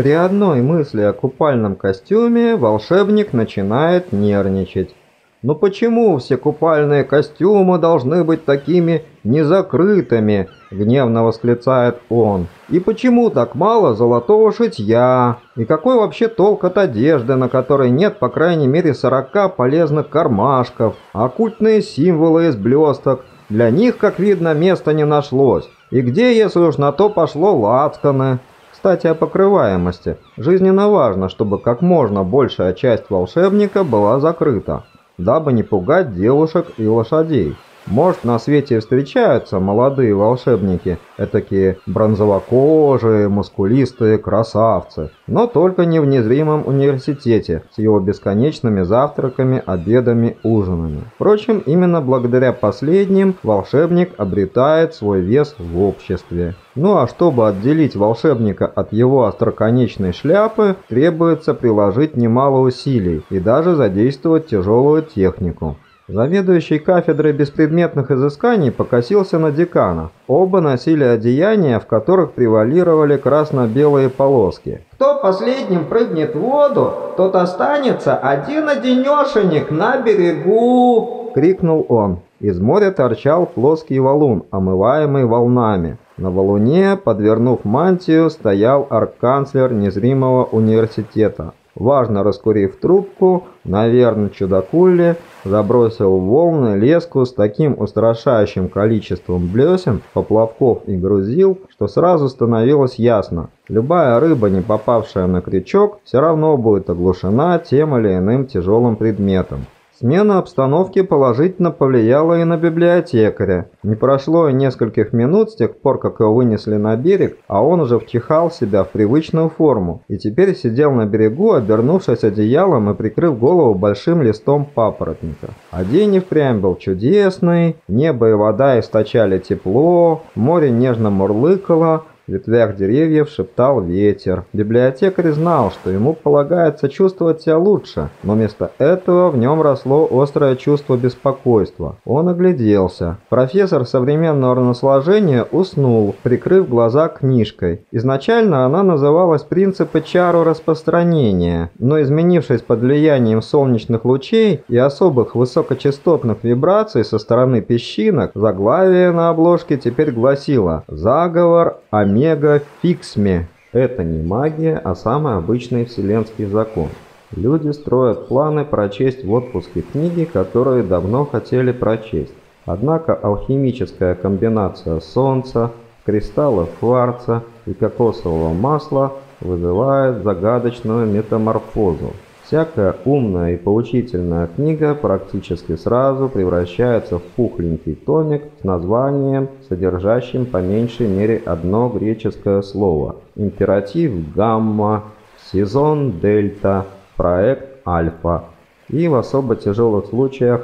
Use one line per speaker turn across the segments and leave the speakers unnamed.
При одной мысли о купальном костюме волшебник начинает нервничать. Но почему все купальные костюмы должны быть такими незакрытыми? Гневно восклицает он. И почему так мало золотого шитья? И какой вообще толк от одежды, на которой нет по крайней мере 40 полезных кармашков? Оккультные символы из блесток. Для них, как видно, места не нашлось. И где, если уж на то пошло, лацканы? Кстати, о покрываемости. Жизненно важно, чтобы как можно большая часть волшебника была закрыта дабы не пугать девушек и лошадей. Может, на свете встречаются молодые волшебники, этакие бронзовокожие, мускулистые красавцы, но только не в незримом университете с его бесконечными завтраками, обедами, ужинами. Впрочем, именно благодаря последним волшебник обретает свой вес в обществе. Ну а чтобы отделить волшебника от его остроконечной шляпы, требуется приложить немало усилий и даже задействовать тяжелую технику. Заведующий кафедрой беспредметных изысканий покосился на декана. Оба носили одеяния, в которых превалировали красно-белые полоски.
«Кто последним прыгнет в воду, тот останется один-одинешенек на берегу!» — крикнул он.
Из моря торчал плоский валун, омываемый волнами. На валуне, подвернув мантию, стоял арканцлер незримого университета. Важно раскурив трубку, наверное, чудакулли забросил в волны леску с таким устрашающим количеством блесен, поплавков и грузил, что сразу становилось ясно. Любая рыба, не попавшая на крючок, все равно будет оглушена тем или иным тяжелым предметом. Смена обстановки положительно повлияла и на библиотекаря. Не прошло и нескольких минут с тех пор, как его вынесли на берег, а он уже втихал себя в привычную форму и теперь сидел на берегу, обернувшись одеялом и прикрыв голову большим листом папоротника. А день и впрямь был чудесный, небо и вода источали тепло, море нежно мурлыкало, в ветвях деревьев шептал ветер. Библиотекарь знал, что ему полагается чувствовать себя лучше, но вместо этого в нем росло острое чувство беспокойства. Он огляделся. Профессор современного разложения уснул, прикрыв глаза книжкой. Изначально она называлась «Принципы чару распространения», но изменившись под влиянием солнечных лучей и особых высокочастотных вибраций со стороны песчинок, заглавие на обложке теперь гласило «Заговор о Омега-фиксме – это не магия, а самый обычный вселенский закон. Люди строят планы прочесть в отпуске книги, которые давно хотели прочесть. Однако алхимическая комбинация солнца, кристаллов кварца и кокосового масла вызывает загадочную метаморфозу. Всякая умная и поучительная книга практически сразу превращается в пухленький томик с названием, содержащим по меньшей мере одно греческое слово. Императив гамма, сезон дельта, проект альфа и в особо тяжелых случаях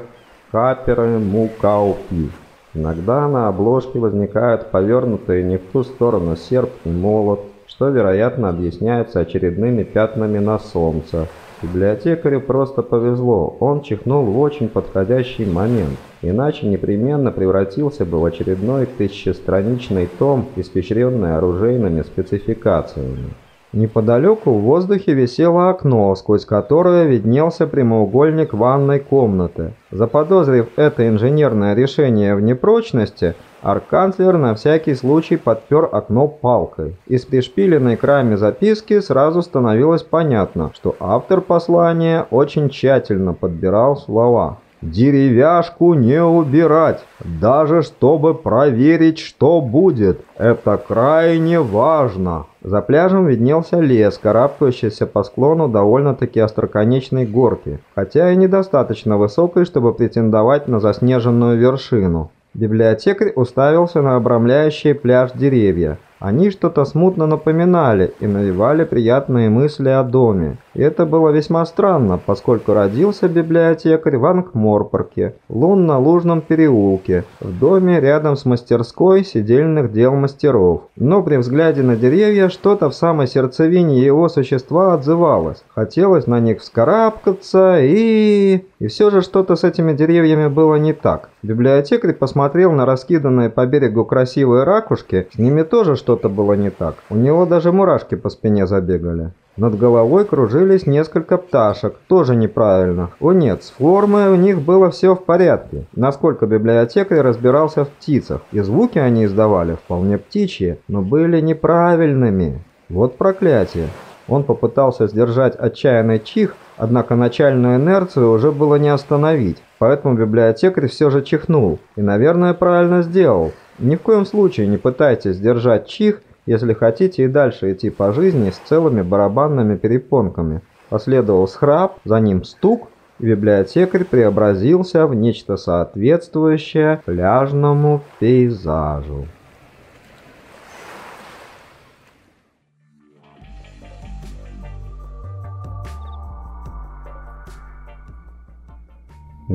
каперы мукаупи. Иногда на обложке возникают повернутые не в ту сторону серп и молот, что вероятно объясняется очередными пятнами на солнце – Библиотекарю просто повезло, он чихнул в очень подходящий момент, иначе непременно превратился бы в очередной тысячестраничный том, испещренный оружейными спецификациями. Неподалеку в воздухе висело окно, сквозь которое виднелся прямоугольник ванной комнаты. Заподозрив это инженерное решение в непрочности, арканцлер на всякий случай подпер окно палкой. Из пришпиленной к раме записки сразу становилось понятно, что автор послания очень тщательно подбирал слова. Деревяшку не убирать, даже чтобы проверить, что будет. Это крайне важно. За пляжем виднелся лес, карабкающийся по склону довольно-таки остроконечной горки, хотя и недостаточно высокой, чтобы претендовать на заснеженную вершину. Библиотекарь уставился на обрамляющие пляж деревья. Они что-то смутно напоминали и навевали приятные мысли о доме. И это было весьма странно, поскольку родился библиотекарь в Ангморпорке, лунно-лужном переулке, в доме рядом с мастерской сидельных дел мастеров. Но при взгляде на деревья что-то в самой сердцевине его существа отзывалось. Хотелось на них вскарабкаться и... И все же что-то с этими деревьями было не так. Библиотекарь посмотрел на раскиданные по берегу красивые ракушки, с ними тоже что что-то было не так. У него даже мурашки по спине забегали. Над головой кружились несколько пташек, тоже неправильно. О нет, с формой у них было все в порядке. Насколько библиотекарь разбирался в птицах, и звуки они издавали вполне птичьи, но были неправильными. Вот проклятие. Он попытался сдержать отчаянный чих, однако начальную инерцию уже было не остановить, поэтому библиотекарь все же чихнул, и, наверное, правильно сделал. Ни в коем случае не пытайтесь сдержать чих если хотите и дальше идти по жизни с целыми барабанными перепонками. Последовал схрап, за ним стук, и библиотекарь преобразился в нечто соответствующее пляжному пейзажу.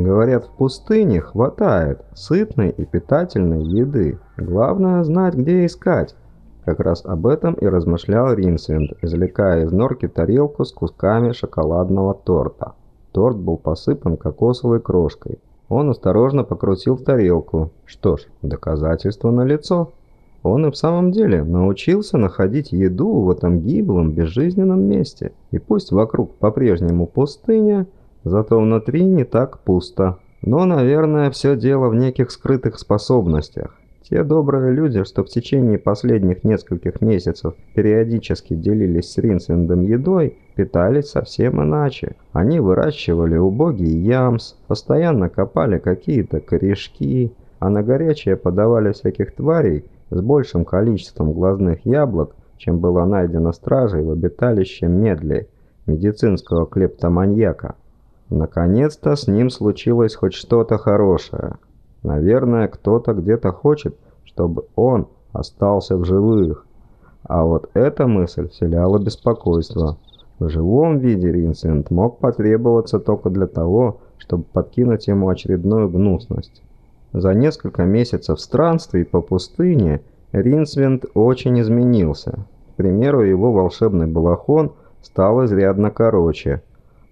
Говорят, в пустыне хватает сытной и питательной еды. Главное знать, где искать. Как раз об этом и размышлял Ринсвинд, извлекая из норки тарелку с кусками шоколадного торта. Торт был посыпан кокосовой крошкой. Он осторожно покрутил тарелку. Что ж, доказательство налицо. Он и в самом деле научился находить еду в этом гиблом, безжизненном месте. И пусть вокруг по-прежнему пустыня, зато внутри не так пусто. Но, наверное, все дело в неких скрытых способностях. Те добрые люди, что в течение последних нескольких месяцев периодически делились с Ринсвиндом едой, питались совсем иначе. Они выращивали убогий ямс, постоянно копали какие-то корешки, а на горячее подавали всяких тварей с большим количеством глазных яблок, чем было найдено стражей в обиталище Медли, медицинского клептоманьяка. Наконец-то с ним случилось хоть что-то хорошее. Наверное, кто-то где-то хочет, чтобы он остался в живых. А вот эта мысль вселяла беспокойство. В живом виде Ринсент мог потребоваться только для того, чтобы подкинуть ему очередную гнусность. За несколько месяцев странствий по пустыне Ринсвинд очень изменился. К примеру, его волшебный балахон стал изрядно короче –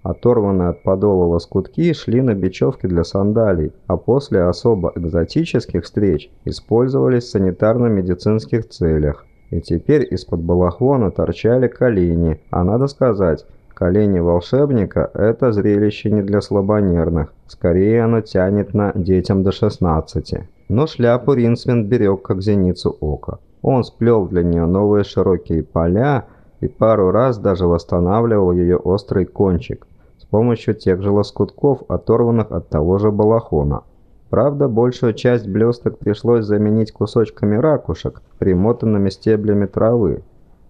Оторванные от подола лоскутки шли на бечевке для сандалий, а после особо экзотических встреч использовались в санитарно-медицинских целях. И теперь из-под балахона торчали колени, а надо сказать, колени волшебника – это зрелище не для слабонервных, скорее оно тянет на детям до 16. Но шляпу Ринсвинд берег как зеницу ока. Он сплел для нее новые широкие поля и пару раз даже восстанавливал ее острый кончик помощью тех же лоскутков, оторванных от того же балахона. Правда, большую часть блесток пришлось заменить кусочками ракушек, примотанными стеблями травы.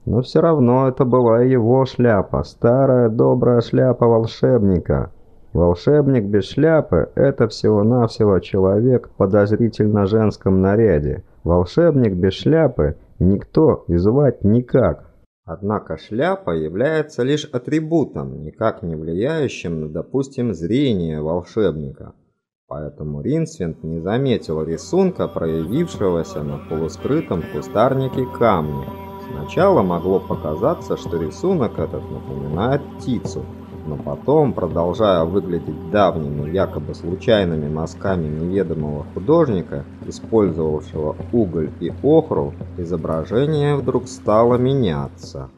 Но все равно это была его шляпа, старая добрая шляпа волшебника. Волшебник без шляпы – это всего-навсего человек в подозрительно женском наряде. Волшебник без шляпы никто и звать никак. Однако шляпа является лишь атрибутом, никак не влияющим на, допустим, зрение волшебника. Поэтому Ринсвинд не заметил рисунка, проявившегося на полускрытом кустарнике камня. Сначала могло показаться, что рисунок этот напоминает птицу – но потом, продолжая выглядеть давними, якобы случайными мазками неведомого художника, использовавшего уголь и охру, изображение вдруг стало меняться.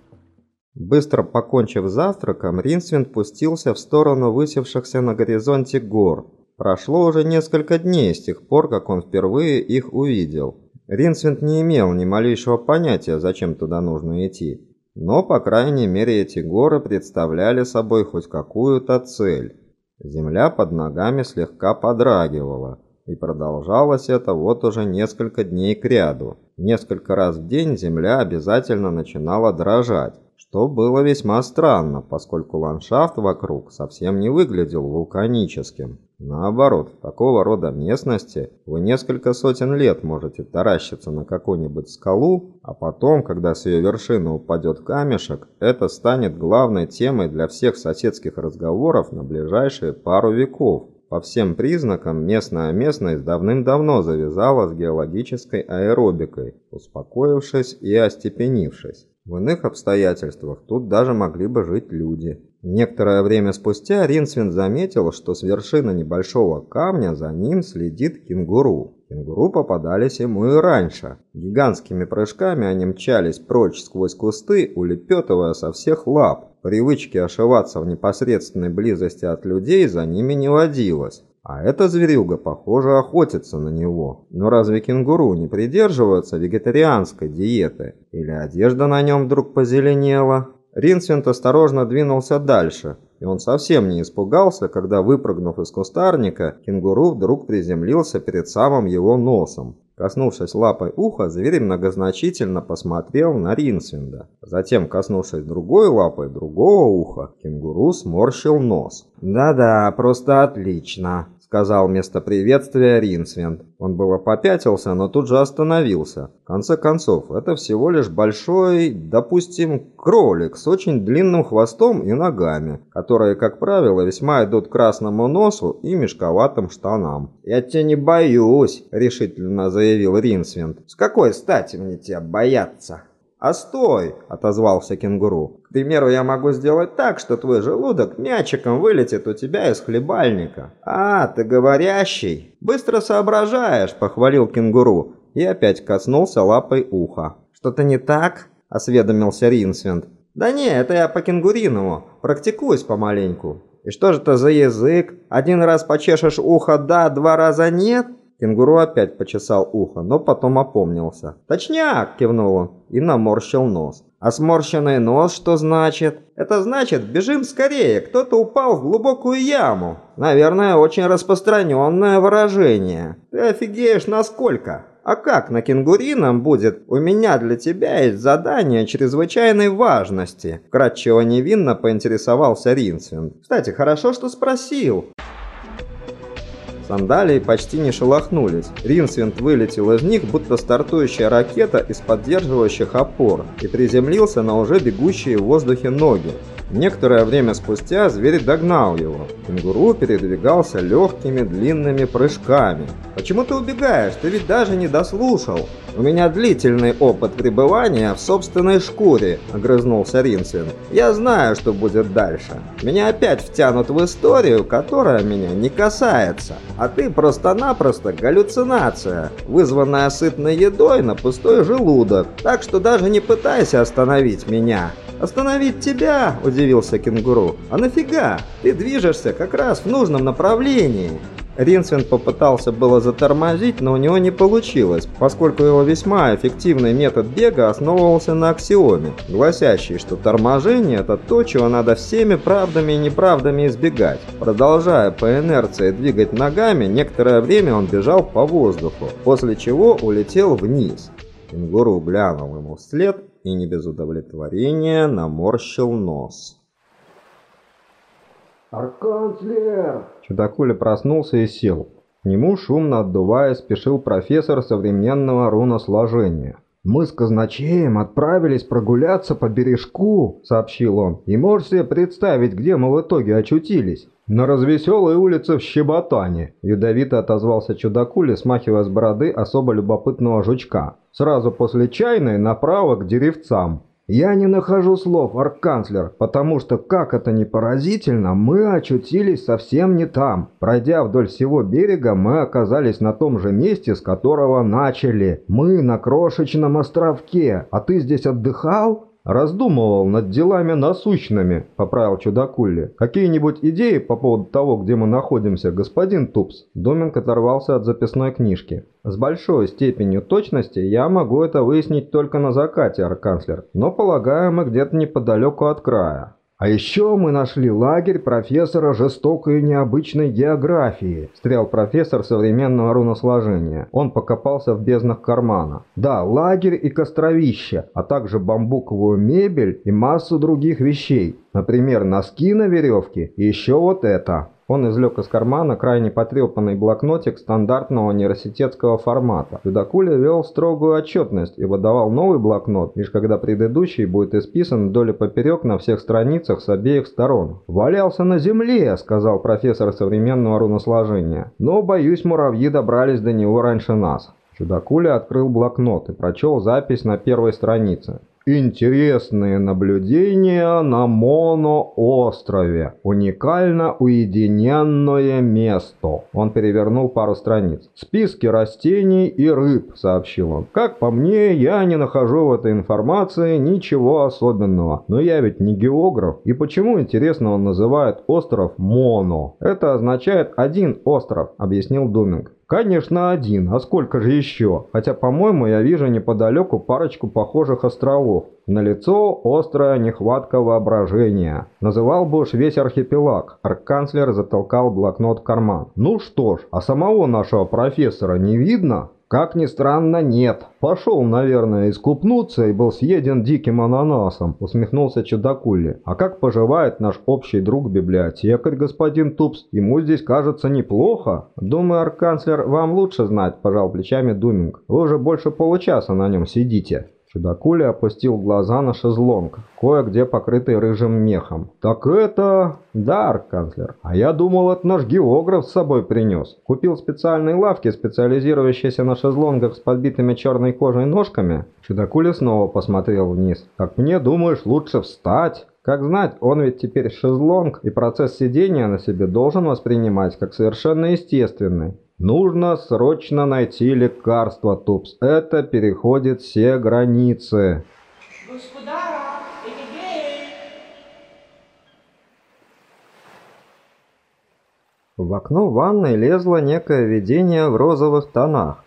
Быстро покончив завтраком, Ринсвинд пустился в сторону высевшихся на горизонте гор. Прошло уже несколько дней с тех пор, как он впервые их увидел. Ринсвинд не имел ни малейшего понятия, зачем туда нужно идти. Но, по крайней мере, эти горы представляли собой хоть какую-то цель. Земля под ногами слегка подрагивала, и продолжалось это вот уже несколько дней кряду. Несколько раз в день земля обязательно начинала дрожать, что было весьма странно, поскольку ландшафт вокруг совсем не выглядел вулканическим. Наоборот, такого рода местности вы несколько сотен лет можете таращиться на какую-нибудь скалу, а потом, когда с ее вершины упадет камешек, это станет главной темой для всех соседских разговоров на ближайшие пару веков. По всем признакам местная местность давным-давно завязала с геологической аэробикой, успокоившись и остепенившись. В иных обстоятельствах тут даже могли бы жить люди. Некоторое время спустя Ринсвин заметил, что с вершины небольшого камня за ним следит кенгуру. Кенгуру попадались ему и раньше. Гигантскими прыжками они мчались прочь сквозь кусты, улепетывая со всех лап. Привычки ошиваться в непосредственной близости от людей за ними не водилось. А эта зверюга, похоже, охотится на него. Но разве кенгуру не придерживаются вегетарианской диеты? Или одежда на нем вдруг позеленела? Ринсвинд осторожно двинулся дальше, и он совсем не испугался, когда, выпрыгнув из кустарника, кенгуру вдруг приземлился перед самым его носом. Коснувшись лапой уха, зверь многозначительно посмотрел на Ринсвинда. Затем, коснувшись другой лапой другого уха, кенгуру сморщил нос. «Да-да, просто отлично», сказал вместо приветствия Ринсвинд. Он было попятился, но тут же остановился. В конце концов, это всего лишь большой, допустим, кролик с очень длинным хвостом и ногами, которые, как правило, весьма идут к красному носу и мешковатым штанам. «Я тебя не боюсь», — решительно заявил Ринсвинд. «С какой стати мне тебя бояться?» «А стой!» – отозвался кенгуру. «К примеру, я могу сделать так, что твой желудок мячиком вылетит у тебя из хлебальника». «А, ты говорящий!» «Быстро соображаешь!» – похвалил кенгуру и опять коснулся лапой уха. «Что-то не так?» – осведомился Ринсвинд. «Да не, это я по кенгуриному. Практикуюсь помаленьку». «И что же это за язык? Один раз почешешь ухо «да», два раза «нет»?» Кенгуру опять почесал ухо, но потом опомнился. «Точняк!» – кивнул он и наморщил нос. «А сморщенный нос что значит?» «Это значит, бежим скорее, кто-то упал в глубокую яму». Наверное, очень распространенное выражение. Ты офигеешь насколько? А как на кенгурином будет «У меня для тебя есть задание чрезвычайной важности», кратчево невинно поинтересовался Ринсвин. «Кстати, хорошо, что спросил». Сандалии почти не шелохнулись. Ринсвинд вылетел из них, будто стартующая ракета из поддерживающих опор, и приземлился на уже бегущие в воздухе ноги. Некоторое время спустя зверь догнал его. Кенгуру передвигался легкими длинными прыжками. «Почему ты убегаешь? Ты ведь даже не дослушал!» «У меня длительный опыт пребывания в собственной шкуре», — огрызнулся Ринсвин. «Я знаю, что будет дальше. Меня опять втянут в историю, которая меня не касается. А ты просто-напросто галлюцинация, вызванная сытной едой на пустой желудок. Так что даже не пытайся остановить меня». «Остановить тебя?» – удивился кенгуру. «А нафига? Ты движешься как раз в нужном направлении». Ринсвин попытался было затормозить, но у него не получилось, поскольку его весьма эффективный метод бега основывался на аксиоме, гласящей, что торможение – это то, чего надо всеми правдами и неправдами избегать. Продолжая по инерции двигать ногами, некоторое время он бежал по воздуху, после чего улетел вниз. Кенгуру глянул ему вслед и не без удовлетворения наморщил нос.
«Арканцлер!»
Чудакуля проснулся и сел. К нему, шумно отдувая, спешил профессор современного руносложения. «Мы с казначеем отправились прогуляться по бережку», — сообщил он. «И можешь себе представить, где мы в итоге очутились?» «На развеселой улице в Щеботане», — ядовито отозвался чудакуля, смахивая с бороды особо любопытного жучка. «Сразу после чайной направо к деревцам». Я не нахожу слов, арканцлер, потому что, как это ни поразительно, мы очутились совсем не там. Пройдя вдоль всего берега, мы оказались на том же месте, с которого начали. Мы на крошечном островке. А ты здесь отдыхал? «Раздумывал над делами насущными», — поправил чудакулли. «Какие-нибудь идеи по поводу того, где мы находимся, господин Тупс?» Доминг оторвался от записной книжки. «С большой степенью точности я могу это выяснить только на закате, арканцлер, но, полагаю, мы где-то неподалеку от края». «А еще мы нашли лагерь профессора жестокой и необычной географии», – стрял профессор современного руносложения. Он покопался в безднах кармана. «Да, лагерь и костровище, а также бамбуковую мебель и массу других вещей. Например, носки на веревке и еще вот это». Он извлек из кармана крайне потрепанный блокнотик стандартного университетского формата. Чудакуля вел строгую отчетность и выдавал новый блокнот, лишь когда предыдущий будет исписан вдоль и поперек на всех страницах с обеих сторон. «Валялся на земле», — сказал профессор современного руносложения. «Но, боюсь, муравьи добрались до него раньше нас». Чудакуля открыл блокнот и прочел запись на первой странице. Интересные наблюдения на моноострове. Уникально уединенное место. Он перевернул пару страниц. Списки растений и рыб, сообщил он. Как по мне, я не нахожу в этой информации ничего особенного. Но я ведь не географ. И почему, интересно, он называет остров Моно? Это означает один остров, объяснил Думинг. Конечно, один, а сколько же еще? Хотя, по-моему, я вижу неподалеку парочку похожих островов. На лицо острая нехватка воображения. Называл бы уж весь архипелаг. Арканцлер затолкал блокнот в карман. Ну что ж, а самого нашего профессора не видно? Как ни странно, нет. Пошел, наверное, искупнуться и был съеден диким ананасом, усмехнулся чудакули. А как поживает наш общий друг-библиотекарь, господин Тупс? Ему здесь кажется неплохо. Думаю, арканцлер, вам лучше знать, пожал плечами Думинг. Вы уже больше получаса на нем сидите. Чудакуля опустил глаза на шезлонг, кое-где покрытый рыжим мехом. «Так это...» «Да, арканцлер. А я думал, это наш географ с собой принес. Купил специальные лавки, специализирующиеся на шезлонгах с подбитыми черной кожей ножками». Чудакуля снова посмотрел вниз. «Как мне, думаешь, лучше встать?» Как знать, он ведь теперь шезлонг, и процесс сидения на себе должен воспринимать как совершенно естественный. Нужно срочно найти лекарство, Тупс. Это переходит все границы. Господара, В окно ванной лезло некое видение в розовых тонах.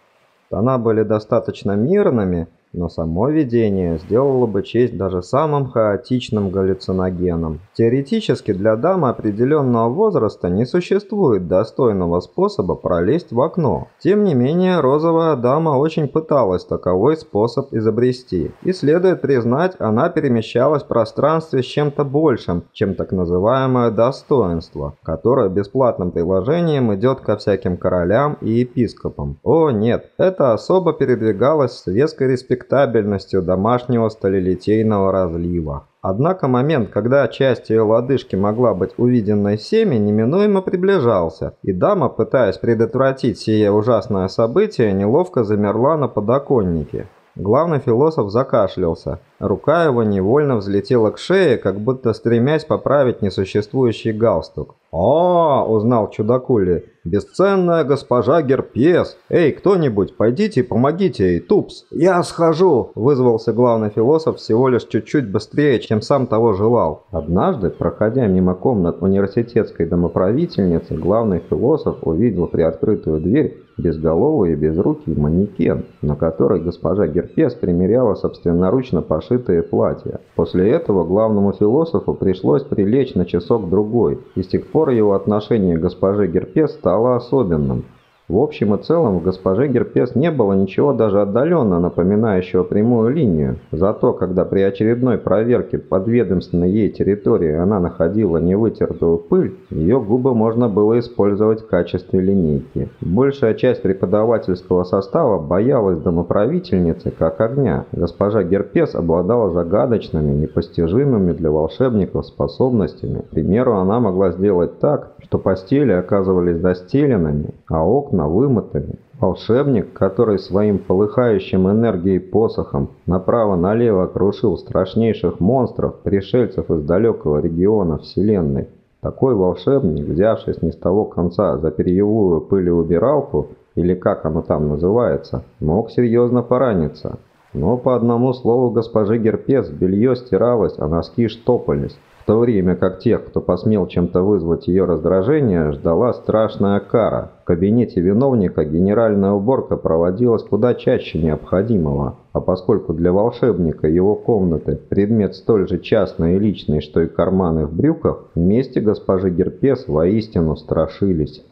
Тона были достаточно мирными, но само видение сделало бы честь даже самым хаотичным галлюциногенам. Теоретически для дамы определенного возраста не существует достойного способа пролезть в окно. Тем не менее, розовая дама очень пыталась таковой способ изобрести. И следует признать, она перемещалась в пространстве с чем-то большим, чем так называемое достоинство, которое бесплатным приложением идет ко всяким королям и епископам. О нет, это особо передвигалось с веской респектацией респектабельностью домашнего сталелитейного разлива. Однако момент, когда часть ее лодыжки могла быть увиденной всеми, неминуемо приближался, и дама, пытаясь предотвратить сие ужасное событие, неловко замерла на подоконнике. Главный философ закашлялся. Рука его невольно взлетела к шее, как будто стремясь поправить несуществующий галстук. «О!» – узнал чудакули. «Бесценная госпожа Герпес! Эй, кто-нибудь, пойдите помогите ей, Тупс!» «Я схожу!» – вызвался главный философ всего лишь чуть-чуть быстрее, чем сам того желал. Однажды, проходя мимо комнат университетской домоправительницы, главный философ увидел приоткрытую дверь безголовый и безрукий манекен, на который госпожа Герпес примеряла собственноручно пошитые платья. После этого главному философу пришлось прилечь на часок-другой, и с тех пор его отношение к госпоже Герпес стало особенным. В общем и целом в госпоже Герпес не было ничего даже отдаленно напоминающего прямую линию. Зато, когда при очередной проверке подведомственной ей территории она находила невытертую пыль, ее губы можно было использовать в качестве линейки. Большая часть преподавательского состава боялась домоправительницы как огня. Госпожа Герпес обладала загадочными, непостижимыми для волшебников способностями. К примеру, она могла сделать так, что постели оказывались застеленными, а окна вымотали. Волшебник, который своим полыхающим энергией посохом направо-налево крушил страшнейших монстров, пришельцев из далекого региона Вселенной, такой волшебник, взявшись не с того конца за перьевую пылеубиралку, или как оно там называется, мог серьезно пораниться. Но по одному слову госпожи Герпес белье стиралось, а носки штопались в то время как тех, кто посмел чем-то вызвать ее раздражение, ждала страшная кара. В кабинете виновника генеральная уборка проводилась куда чаще необходимого, а поскольку для волшебника его комнаты предмет столь же частный и личный, что и карманы в брюках, вместе госпожи Герпес воистину страшились.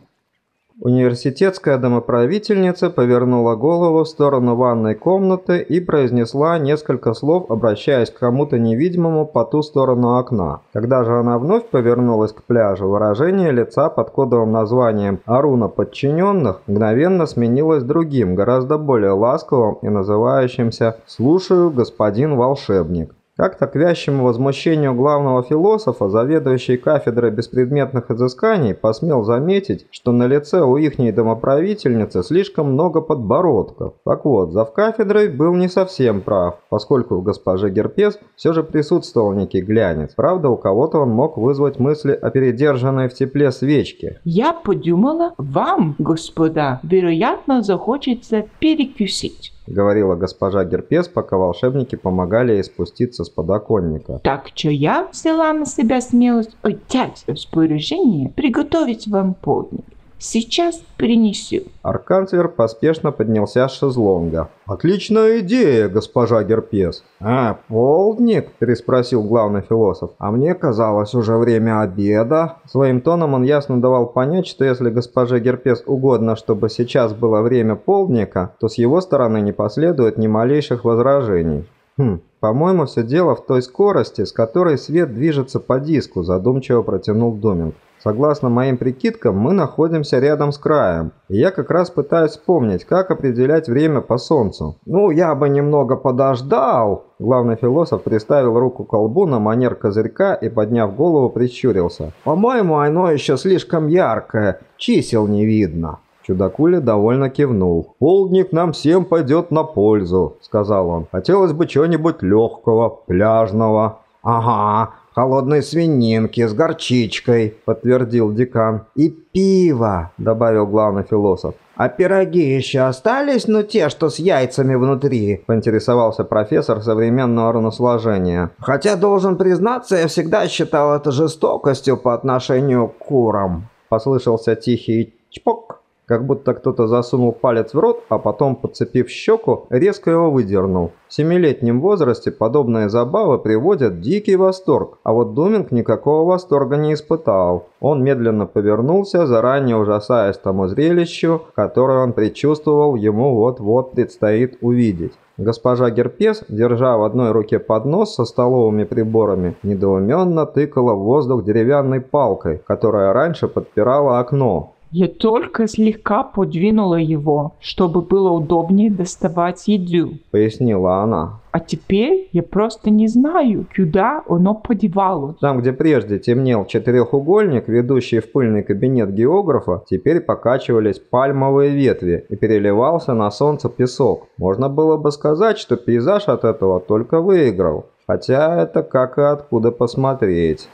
Университетская домоправительница повернула голову в сторону ванной комнаты и произнесла несколько слов, обращаясь к кому-то невидимому по ту сторону окна. Когда же она вновь повернулась к пляжу, выражение лица под кодовым названием «Аруна подчиненных» мгновенно сменилось другим, гораздо более ласковым и называющимся «Слушаю, господин волшебник». Как-то к вящему возмущению главного философа, заведующий кафедрой беспредметных изысканий, посмел заметить, что на лице у ихней домоправительницы слишком много подбородков. Так вот, зав кафедрой был не совсем прав, поскольку в госпоже Герпес все же присутствовал некий глянец. Правда, у кого-то он мог вызвать мысли о передержанной в тепле свечке.
Я подумала, вам, господа, вероятно, захочется перекусить.
— говорила госпожа Герпес, пока волшебники помогали ей спуститься с подоконника.
Так что я взяла на себя смелость взять распоряжение приготовить вам полдник. Сейчас принесу.
Арканцлер поспешно поднялся с шезлонга. «Отличная идея, госпожа Герпес!» «А, полдник?» – переспросил главный философ. «А мне казалось уже время обеда». Своим тоном он ясно давал понять, что если госпоже Герпес угодно, чтобы сейчас было время полдника, то с его стороны не последует ни малейших возражений. «Хм, по-моему, все дело в той скорости, с которой свет движется по диску», – задумчиво протянул Доминг. Согласно моим прикидкам, мы находимся рядом с краем. И я как раз пытаюсь вспомнить, как определять время по Солнцу. Ну, я бы немного подождал. Главный философ приставил руку к колбу на манер козырька и, подняв голову, прищурился. По-моему, оно еще слишком яркое, чисел не видно. Чудакуля довольно кивнул. «Полдник нам всем пойдет на пользу», — сказал он. «Хотелось бы чего-нибудь легкого, пляжного». «Ага, холодной свининки с горчичкой», — подтвердил декан. «И пиво», — добавил главный философ. «А пироги еще остались, ну те, что с яйцами внутри?» – поинтересовался профессор современного равносложения. «Хотя, должен признаться, я всегда считал это жестокостью по отношению к курам». Послышался тихий чпок как будто кто-то засунул палец в рот, а потом, подцепив щеку, резко его выдернул. В семилетнем возрасте подобные забавы приводят дикий восторг, а вот Думинг никакого восторга не испытал. Он медленно повернулся, заранее ужасаясь тому зрелищу, которое он предчувствовал, ему вот-вот предстоит увидеть. Госпожа Герпес, держа в одной руке поднос со столовыми приборами, недоуменно тыкала в воздух деревянной палкой, которая раньше подпирала окно.
Я только слегка подвинула его, чтобы было удобнее доставать еду.
Пояснила она.
А теперь я просто не знаю, куда оно подевалось.
Там, где прежде темнел четырехугольник, ведущий в пыльный кабинет географа, теперь покачивались пальмовые ветви и переливался на солнце песок. Можно было бы сказать, что пейзаж от этого только выиграл. Хотя это как и откуда посмотреть.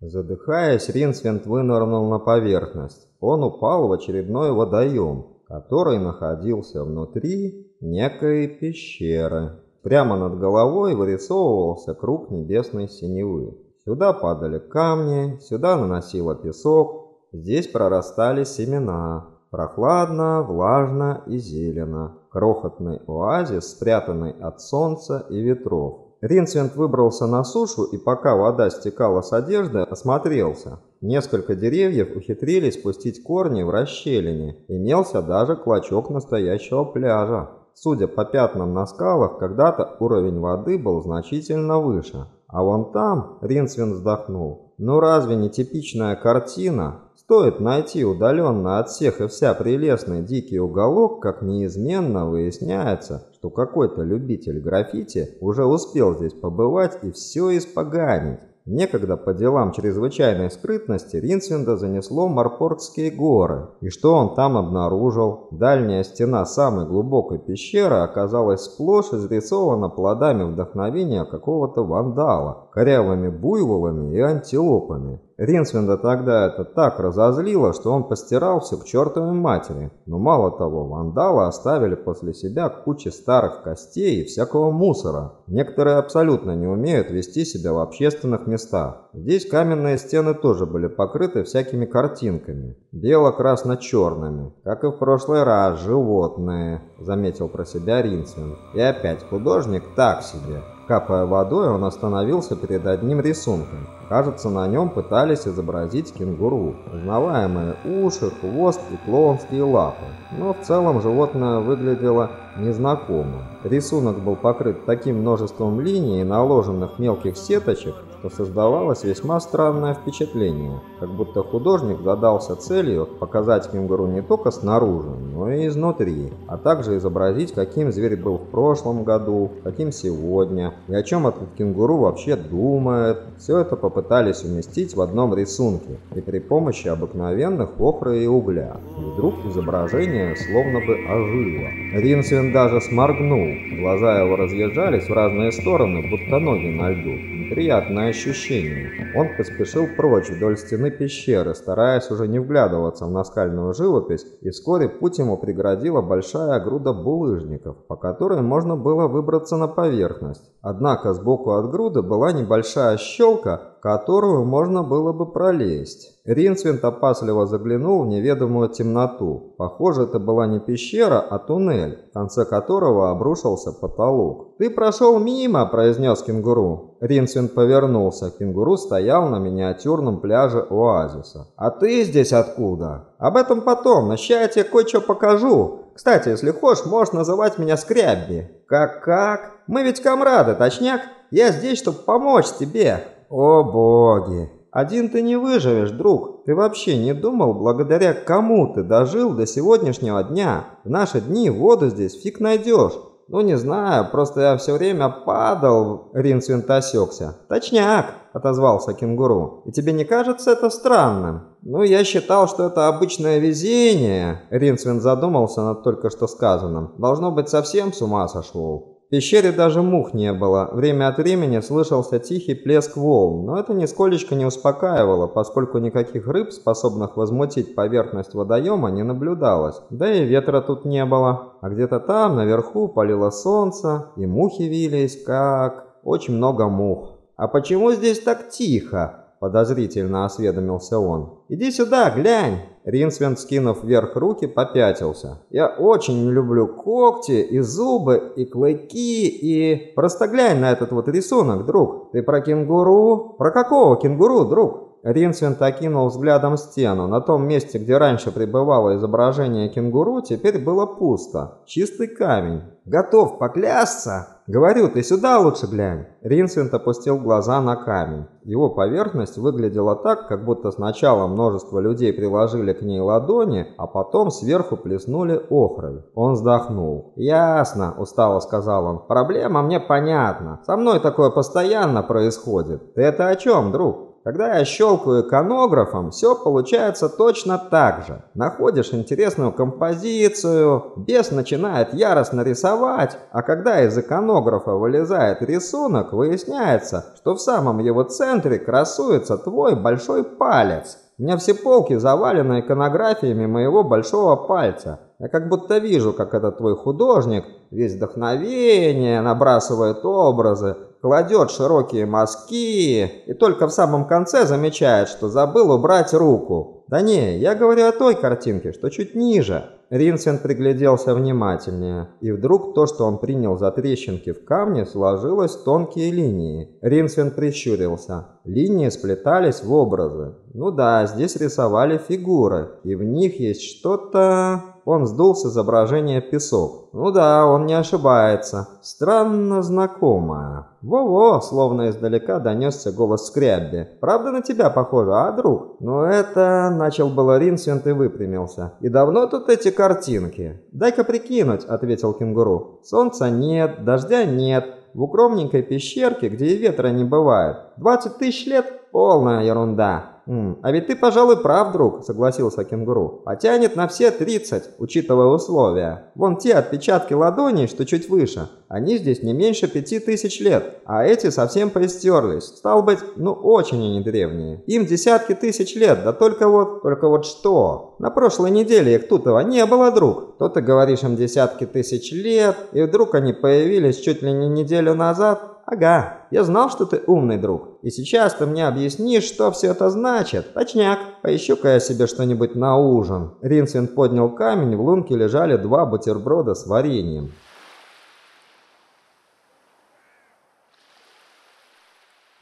Задыхаясь, Ринсвинд вынырнул на поверхность. Он упал в очередной водоем, который находился внутри некой пещеры. Прямо над головой вырисовывался круг небесной синевы. Сюда падали камни, сюда наносило песок, здесь прорастали семена. Прохладно, влажно и зелено. Крохотный оазис, спрятанный от солнца и ветров. Ринсвинд выбрался на сушу и пока вода стекала с одежды, осмотрелся. Несколько деревьев ухитрились спустить корни в расщелине. Имелся даже клочок настоящего пляжа. Судя по пятнам на скалах, когда-то уровень воды был значительно выше. А вон там, Ринсвин вздохнул, ну разве не типичная картина? Стоит найти удаленно от всех и вся прелестный дикий уголок, как неизменно выясняется, что какой-то любитель граффити уже успел здесь побывать и все испоганить. Некогда по делам чрезвычайной скрытности Ринсвинда занесло Марпоргские горы. И что он там обнаружил? Дальняя стена самой глубокой пещеры оказалась сплошь изрисована плодами вдохновения какого-то вандала, корявыми буйволами и антилопами. Ринсвинда тогда это так разозлило, что он постирал все к чертовой матери. Но мало того, вандалы оставили после себя кучу старых костей и всякого мусора. Некоторые абсолютно не умеют вести себя в общественных местах. Здесь каменные стены тоже были покрыты всякими картинками. Бело-красно-черными. Как и в прошлый раз, животные, заметил про себя Ринсвинд. И опять художник так себе. Капая водой, он остановился перед одним рисунком. Кажется, на нем пытались изобразить кенгуру. Узнаваемые уши, хвост и клоунские лапы. Но в целом животное выглядело незнакомым. Рисунок был покрыт таким множеством линий и наложенных мелких сеточек, что создавалось весьма странное впечатление, как будто художник задался целью показать кенгуру не только снаружи, но и изнутри, а также изобразить, каким зверь был в прошлом году, каким сегодня, и о чем этот кенгуру вообще думает. Все это попытались уместить в одном рисунке и при помощи обыкновенных охры и угля. И вдруг изображение словно бы ожило. Ринсвин даже сморгнул, глаза его разъезжались в разные стороны, будто ноги на льду. Неприятное ощущение. Он поспешил прочь вдоль стены пещеры, стараясь уже не вглядываться в наскальную живопись, и вскоре путь ему преградила большая груда булыжников, по которой можно было выбраться на поверхность. Однако сбоку от груды была небольшая щелка, которую можно было бы пролезть. Ринсвинд опасливо заглянул в неведомую темноту. Похоже, это была не пещера, а туннель, в конце которого обрушился потолок. «Ты прошел мимо», – произнес кенгуру. Ринсвинд повернулся. Кенгуру стоял на миниатюрном пляже оазиса. «А ты здесь откуда?» «Об этом потом, ща я тебе кое-что покажу. Кстати, если хочешь, можешь называть меня Скрябби». «Как-как? Мы ведь комрады, точняк? Я здесь, чтобы помочь тебе». «О боги! Один ты не выживешь, друг. Ты вообще не думал, благодаря кому ты дожил до сегодняшнего дня? В наши дни воду здесь фиг найдешь. «Ну, не знаю, просто я все время падал», — Ринсвинт осекся. «Точняк», — отозвался кенгуру. «И тебе не кажется это странным?» «Ну, я считал, что это обычное везение», — Ринсвинт задумался над только что сказанным. «Должно быть, совсем с ума сошел». В пещере даже мух не было. Время от времени слышался тихий плеск волн, но это нисколечко не успокаивало, поскольку никаких рыб, способных возмутить поверхность водоема, не наблюдалось. Да и ветра тут не было. А где-то там, наверху, палило солнце, и мухи вились, как... Очень много мух. «А почему здесь так тихо?» – подозрительно осведомился он. «Иди сюда, глянь!» Ринсвен, скинув вверх руки, попятился. «Я очень не люблю когти и зубы и клыки и...» «Просто глянь на этот вот рисунок, друг. Ты про кенгуру?» «Про какого кенгуру, друг?» Ринсвинд окинул взглядом стену. На том месте, где раньше пребывало изображение кенгуру, теперь было пусто. Чистый камень. «Готов поклясться?» «Говорю, ты сюда лучше глянь». Ринсвинд опустил глаза на камень. Его поверхность выглядела так, как будто сначала множество людей приложили к ней ладони, а потом сверху плеснули охрой. Он вздохнул. «Ясно», – устало сказал он. «Проблема мне понятна. Со мной такое постоянно происходит. Ты это о чем, друг?» Когда я щелкаю иконографом, все получается точно так же. Находишь интересную композицию, бес начинает яростно рисовать, а когда из иконографа вылезает рисунок, выясняется, что в самом его центре красуется твой большой палец. У меня все полки завалены иконографиями моего большого пальца. Я как будто вижу, как этот твой художник, весь вдохновение, набрасывает образы, кладет широкие мазки и только в самом конце замечает, что забыл убрать руку. Да не, я говорю о той картинке, что чуть ниже. Ринсен пригляделся внимательнее, и вдруг то, что он принял за трещинки в камне, сложилось в тонкие линии. Ринсен прищурился. Линии сплетались в образы. Ну да, здесь рисовали фигуры, и в них есть что-то... Он сдул с изображения песок. Ну да, он не ошибается. Странно знакомое. Во-во, словно издалека донесся голос Скрябби. Правда на тебя похоже, а, друг? Ну это... Начал было Ринсвент и выпрямился. И давно тут эти картинки? Дай-ка прикинуть, ответил кенгуру. Солнца нет, дождя нет. В укромненькой пещерке, где и ветра не бывает. 20 тысяч лет? Полная ерунда. «М, «А ведь ты, пожалуй, прав, друг», — согласился кенгуру. «Потянет на все 30, учитывая условия. Вон те отпечатки ладоней, что чуть выше, они здесь не меньше пяти тысяч лет, а эти совсем поистерлись. Стал быть, ну очень они древние. Им десятки тысяч лет, да только вот... Только вот что? На прошлой неделе их тут не было, друг. То ты говоришь им десятки тысяч лет, и вдруг они появились чуть ли не неделю назад, «Ага, я знал, что ты умный друг. И сейчас ты мне объяснишь, что все это значит. Точняк, поищу-ка я себе что-нибудь на ужин». Ринсвинд поднял камень, в лунке лежали два бутерброда с вареньем.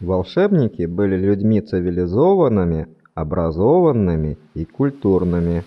Волшебники были людьми цивилизованными, образованными и культурными.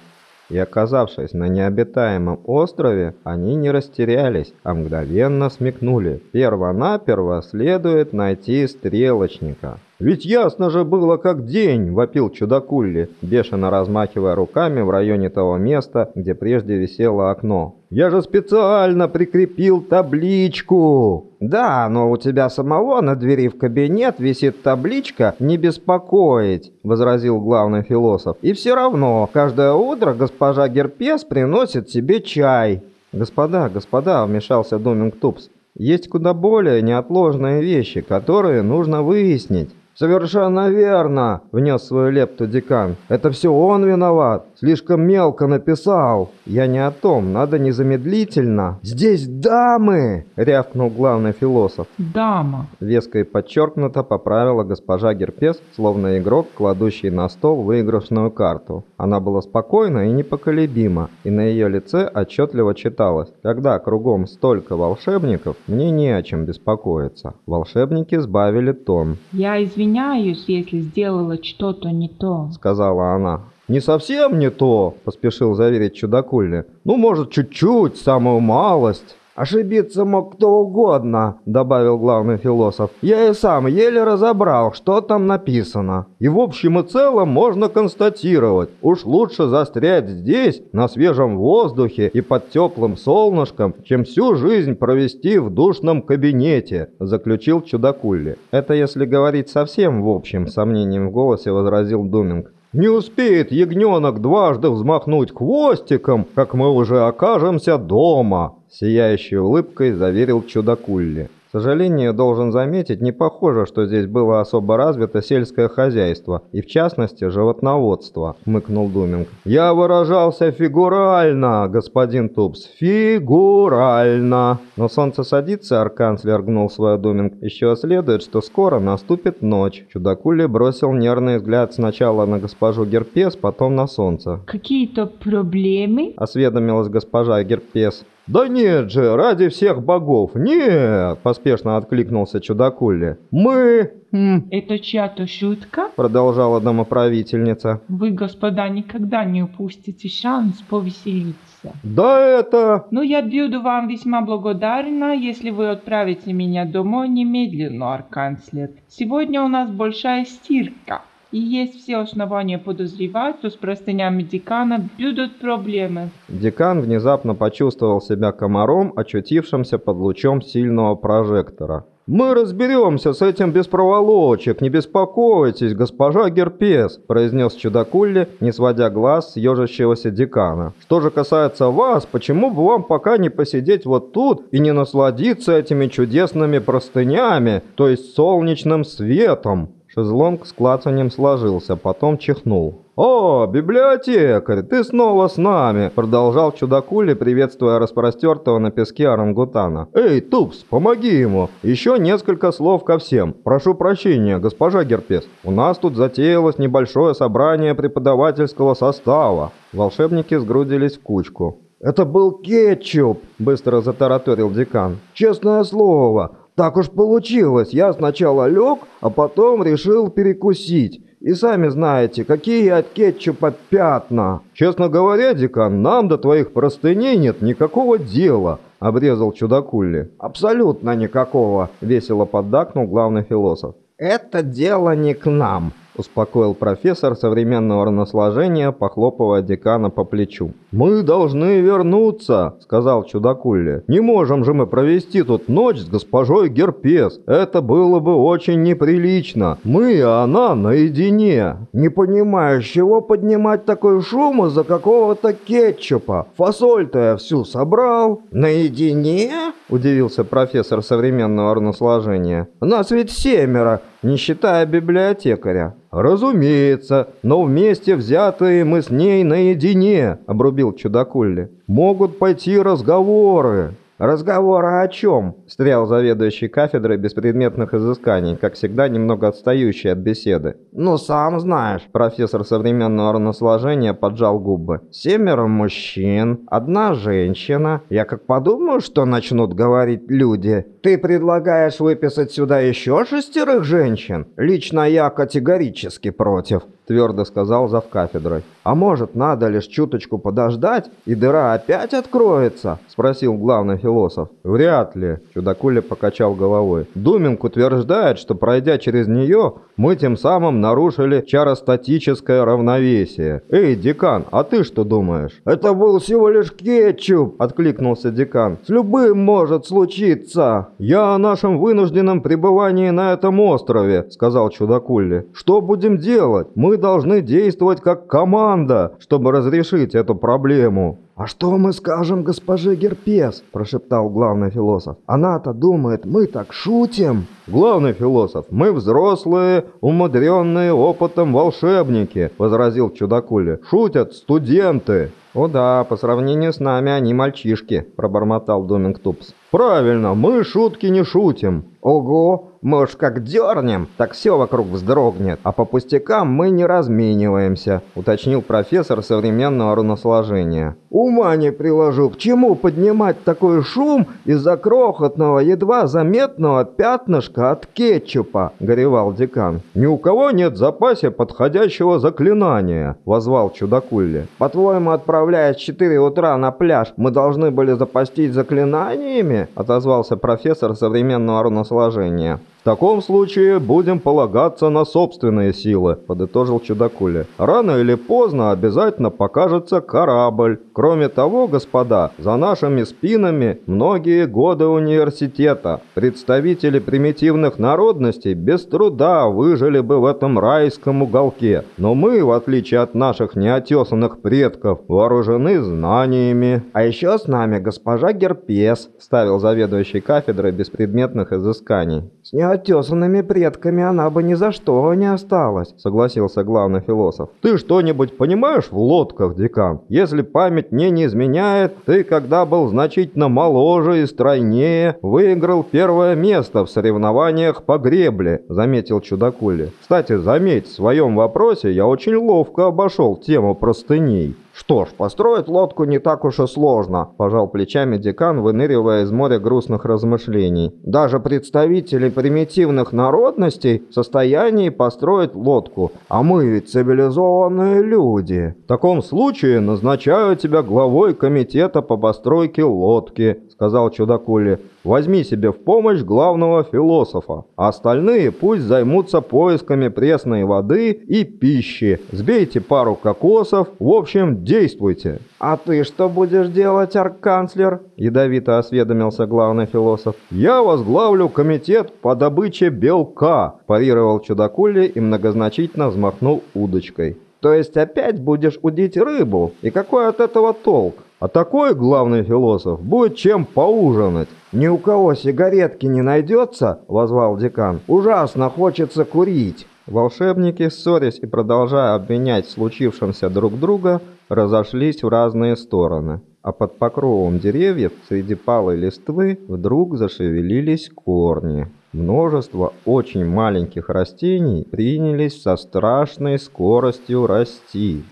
И оказавшись на необитаемом острове, они не растерялись, а мгновенно смекнули. Перво-наперво следует найти стрелочника. «Ведь ясно же было, как день!» – вопил чудакулли, бешено размахивая руками в районе того места, где прежде висело окно. «Я же специально прикрепил табличку!»
«Да, но у тебя самого на двери в кабинет висит табличка «Не беспокоить», — возразил главный философ. «И все равно, каждое утро госпожа Герпес приносит себе чай».
«Господа, господа», — вмешался Доминг Тупс, — «есть куда более неотложные вещи, которые нужно выяснить».
«Совершенно верно!» — внес свою лепту декан. «Это все он виноват! Слишком мелко написал!»
«Я не о том, надо незамедлительно!»
«Здесь дамы!» — рявкнул главный философ.
«Дама!»
— веско и подчеркнуто поправила госпожа Герпес, словно игрок, кладущий на стол выигрышную карту. Она была спокойна и непоколебима, и на ее лице отчетливо читалось «Когда кругом столько волшебников, мне не о чем беспокоиться». Волшебники сбавили тон.
«Я извиняюсь, извиняюсь, если сделала что-то не то», —
сказала она.
«Не совсем не то», — поспешил заверить чудакульни. «Ну, может, чуть-чуть, самую малость». «Ошибиться мог кто угодно», — добавил главный философ. «Я и сам еле разобрал, что там написано.
И в общем и целом можно констатировать, уж лучше застрять здесь, на свежем воздухе и под теплым солнышком, чем всю жизнь провести в душном кабинете», — заключил чудакулли. «Это если говорить совсем в общем», — сомнением в голосе возразил Думинг.
Не успеет ягненок дважды взмахнуть хвостиком, как мы уже окажемся дома
сияющей улыбкой заверил чудакулли. К сожалению, должен заметить, не похоже, что здесь было особо развито сельское хозяйство, и в частности животноводство, хмыкнул Думинг.
Я выражался фигурально, господин Тупс, фигурально.
Но солнце садится, арканцлер гнул свой Думинг. Еще следует, что скоро наступит ночь. Чудакули бросил нервный взгляд сначала на госпожу Герпес, потом на солнце.
«Какие-то проблемы?»
– осведомилась госпожа Герпес.
«Да нет же, ради всех богов, нет!» – поспешно откликнулся чудакулли. «Мы...»
«Это чья-то шутка?»
– продолжала домоправительница.
«Вы, господа, никогда не упустите шанс повеселиться».
«Да это...»
«Ну, я буду вам весьма благодарна, если вы отправите меня домой немедленно, арканцлер. Сегодня у нас большая стирка». И есть все основания подозревать, что с простынями декана будут проблемы.
Декан внезапно почувствовал себя комаром, очутившимся под лучом сильного прожектора.
«Мы разберемся с этим без проволочек, не беспокойтесь, госпожа Герпес», произнес чудакулли, не сводя глаз с ежащегося декана. «Что же касается вас, почему бы вам пока не посидеть вот тут и не насладиться этими чудесными простынями, то есть солнечным светом?»
Шезлонг с клацанием сложился, потом чихнул.
«О, библиотекарь, ты снова с нами!» Продолжал чудакули, приветствуя распростертого на песке орангутана. «Эй, Тупс, помоги ему! Еще несколько слов ко всем. Прошу прощения, госпожа Герпес. У нас тут затеялось небольшое собрание преподавательского состава».
Волшебники сгрудились в кучку.
«Это был кетчуп!» – быстро затараторил декан. «Честное слово, так уж получилось, я сначала лег, а потом решил перекусить. И сами знаете, какие от кетчупа пятна.
Честно говоря, декан, нам до твоих простыней нет никакого дела, обрезал чудакулли.
Абсолютно никакого, весело поддакнул главный философ. Это дело не к нам
успокоил профессор современного раносложения, похлопывая декана по плечу.
«Мы должны вернуться», — сказал чудакулли. «Не можем же мы провести тут ночь с госпожой Герпес. Это было бы очень неприлично. Мы и она наедине». «Не понимаю, с чего поднимать такой шум из-за какого-то кетчупа? Фасоль-то я всю собрал». «Наедине?» — удивился профессор современного раносложения. «Нас ведь семеро, не считая библиотекаря».
«Разумеется, но вместе взятые мы с ней наедине», — обрубил чудакулли. «Могут пойти разговоры». «Разговоры о чем?» – встрял заведующий кафедрой беспредметных изысканий, как всегда немного отстающий от беседы. «Ну, сам знаешь». Профессор современного равносложения поджал губы. «Семеро мужчин, одна женщина. Я как подумаю, что начнут говорить люди. Ты предлагаешь выписать сюда еще шестерых женщин? Лично я категорически против» твердо сказал зав кафедрой. «А может, надо лишь чуточку подождать, и дыра опять откроется?» – спросил главный философ. «Вряд ли», – чудакуля покачал головой. «Думинг утверждает, что пройдя через нее, мы тем самым нарушили чаростатическое равновесие. Эй, декан, а ты что думаешь?» «Это был всего лишь кетчуп», – откликнулся декан. «С любым может случиться». «Я о нашем вынужденном пребывании на этом острове», – сказал чудакулли. «Что будем делать? Мы должны действовать как команда, чтобы разрешить эту проблему. «А что мы скажем госпоже Герпес?» – прошептал главный философ. «Она-то думает, мы так шутим!» «Главный философ, мы взрослые, умудренные опытом волшебники!» – возразил чудакули. «Шутят студенты!» «О да, по сравнению с нами они мальчишки», – пробормотал Думинг Тупс. «Правильно, мы шутки не шутим». «Ого, мы уж как дернем, так все вокруг вздрогнет, а по пустякам мы не размениваемся», – уточнил профессор современного руносложения. «Ума не приложу, к чему поднимать такой шум из-за крохотного, едва заметного пятнышка от кетчупа?» – горевал декан. «Ни у кого нет в запасе подходящего заклинания», – возвал чудакулли. «По-твоему, отправляясь в 4 утра на пляж, мы должны были запастись заклинаниями?» – отозвался профессор современного руносложения положение таком случае будем полагаться на собственные силы», – подытожил чудакуля. «Рано или поздно обязательно покажется корабль. Кроме того, господа, за нашими спинами многие годы университета. Представители примитивных народностей без труда выжили бы в этом райском уголке. Но мы, в отличие от наших неотесанных предков, вооружены знаниями». «А еще с нами госпожа Герпес», – ставил заведующий кафедрой беспредметных изысканий. «С неотесанными предками она бы ни за что не осталась», — согласился главный философ. «Ты что-нибудь понимаешь в лодках, декан? Если память мне не изменяет, ты, когда был значительно моложе и стройнее, выиграл первое место в соревнованиях по гребле», — заметил чудакули. «Кстати, заметь, в своем вопросе я очень ловко обошел тему простыней». «Что ж, построить лодку не так уж и сложно», – пожал плечами декан, выныривая из моря грустных размышлений. «Даже представители примитивных народностей в состоянии построить лодку, а мы ведь цивилизованные люди». «В таком случае назначаю тебя главой комитета по постройке лодки», – сказал чудакули. Возьми себе в помощь главного философа, а остальные пусть займутся поисками пресной воды и пищи. Сбейте пару кокосов, в общем, действуйте. «А ты что будешь делать, арканцлер?» – ядовито осведомился главный философ. «Я возглавлю комитет по добыче белка», – парировал чудакули и многозначительно взмахнул удочкой. «То есть опять будешь удить рыбу? И какой от этого толк?» А такой главный философ будет чем поужинать. «Ни у кого сигаретки не найдется?» – возвал декан. «Ужасно хочется курить». Волшебники, ссорясь и продолжая обвинять в случившемся друг друга, разошлись в разные стороны. А под покровом деревьев среди палой листвы вдруг зашевелились корни. Множество очень маленьких растений принялись со страшной скоростью расти.